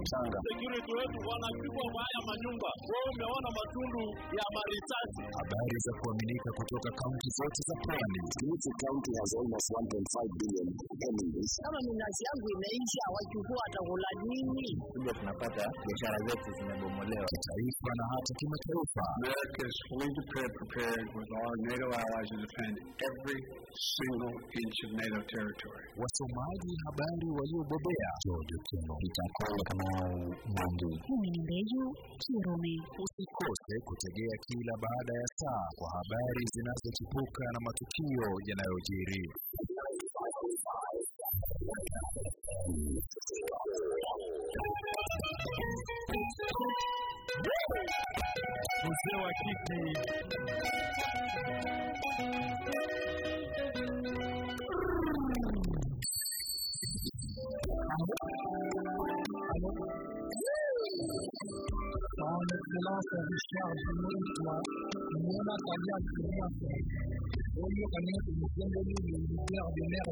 mchanga. security wetu wanapigwa kwa haya manyumba. Wewe umeona matundu ya marisasi. Habari za kuaminika kutoka kaunti zote za pwani. Kilifi kaunti has almost 1.5 billion enemies. kama minazi yangu imeisha, wachukua watakula nini? Kuja tunapata biashara zetu zimebomolewa. Kitaifa na hata kimataifa. America is fully prepared, prepared with our NATO allies and defend every single inch of NATO territory. Wasomaji habari waliobobea. George Otieno. Mwangi. Mimi ni Mbeju Kirume. Usikose kutegea kila baada ya saa kwa habari zinazochipuka na matukio yanayojiri. Mzee wa kiti en excellence Richard Dumont, Mona Kalia Au lieu qu'un autre, nous sommes venus de l'univers de l'air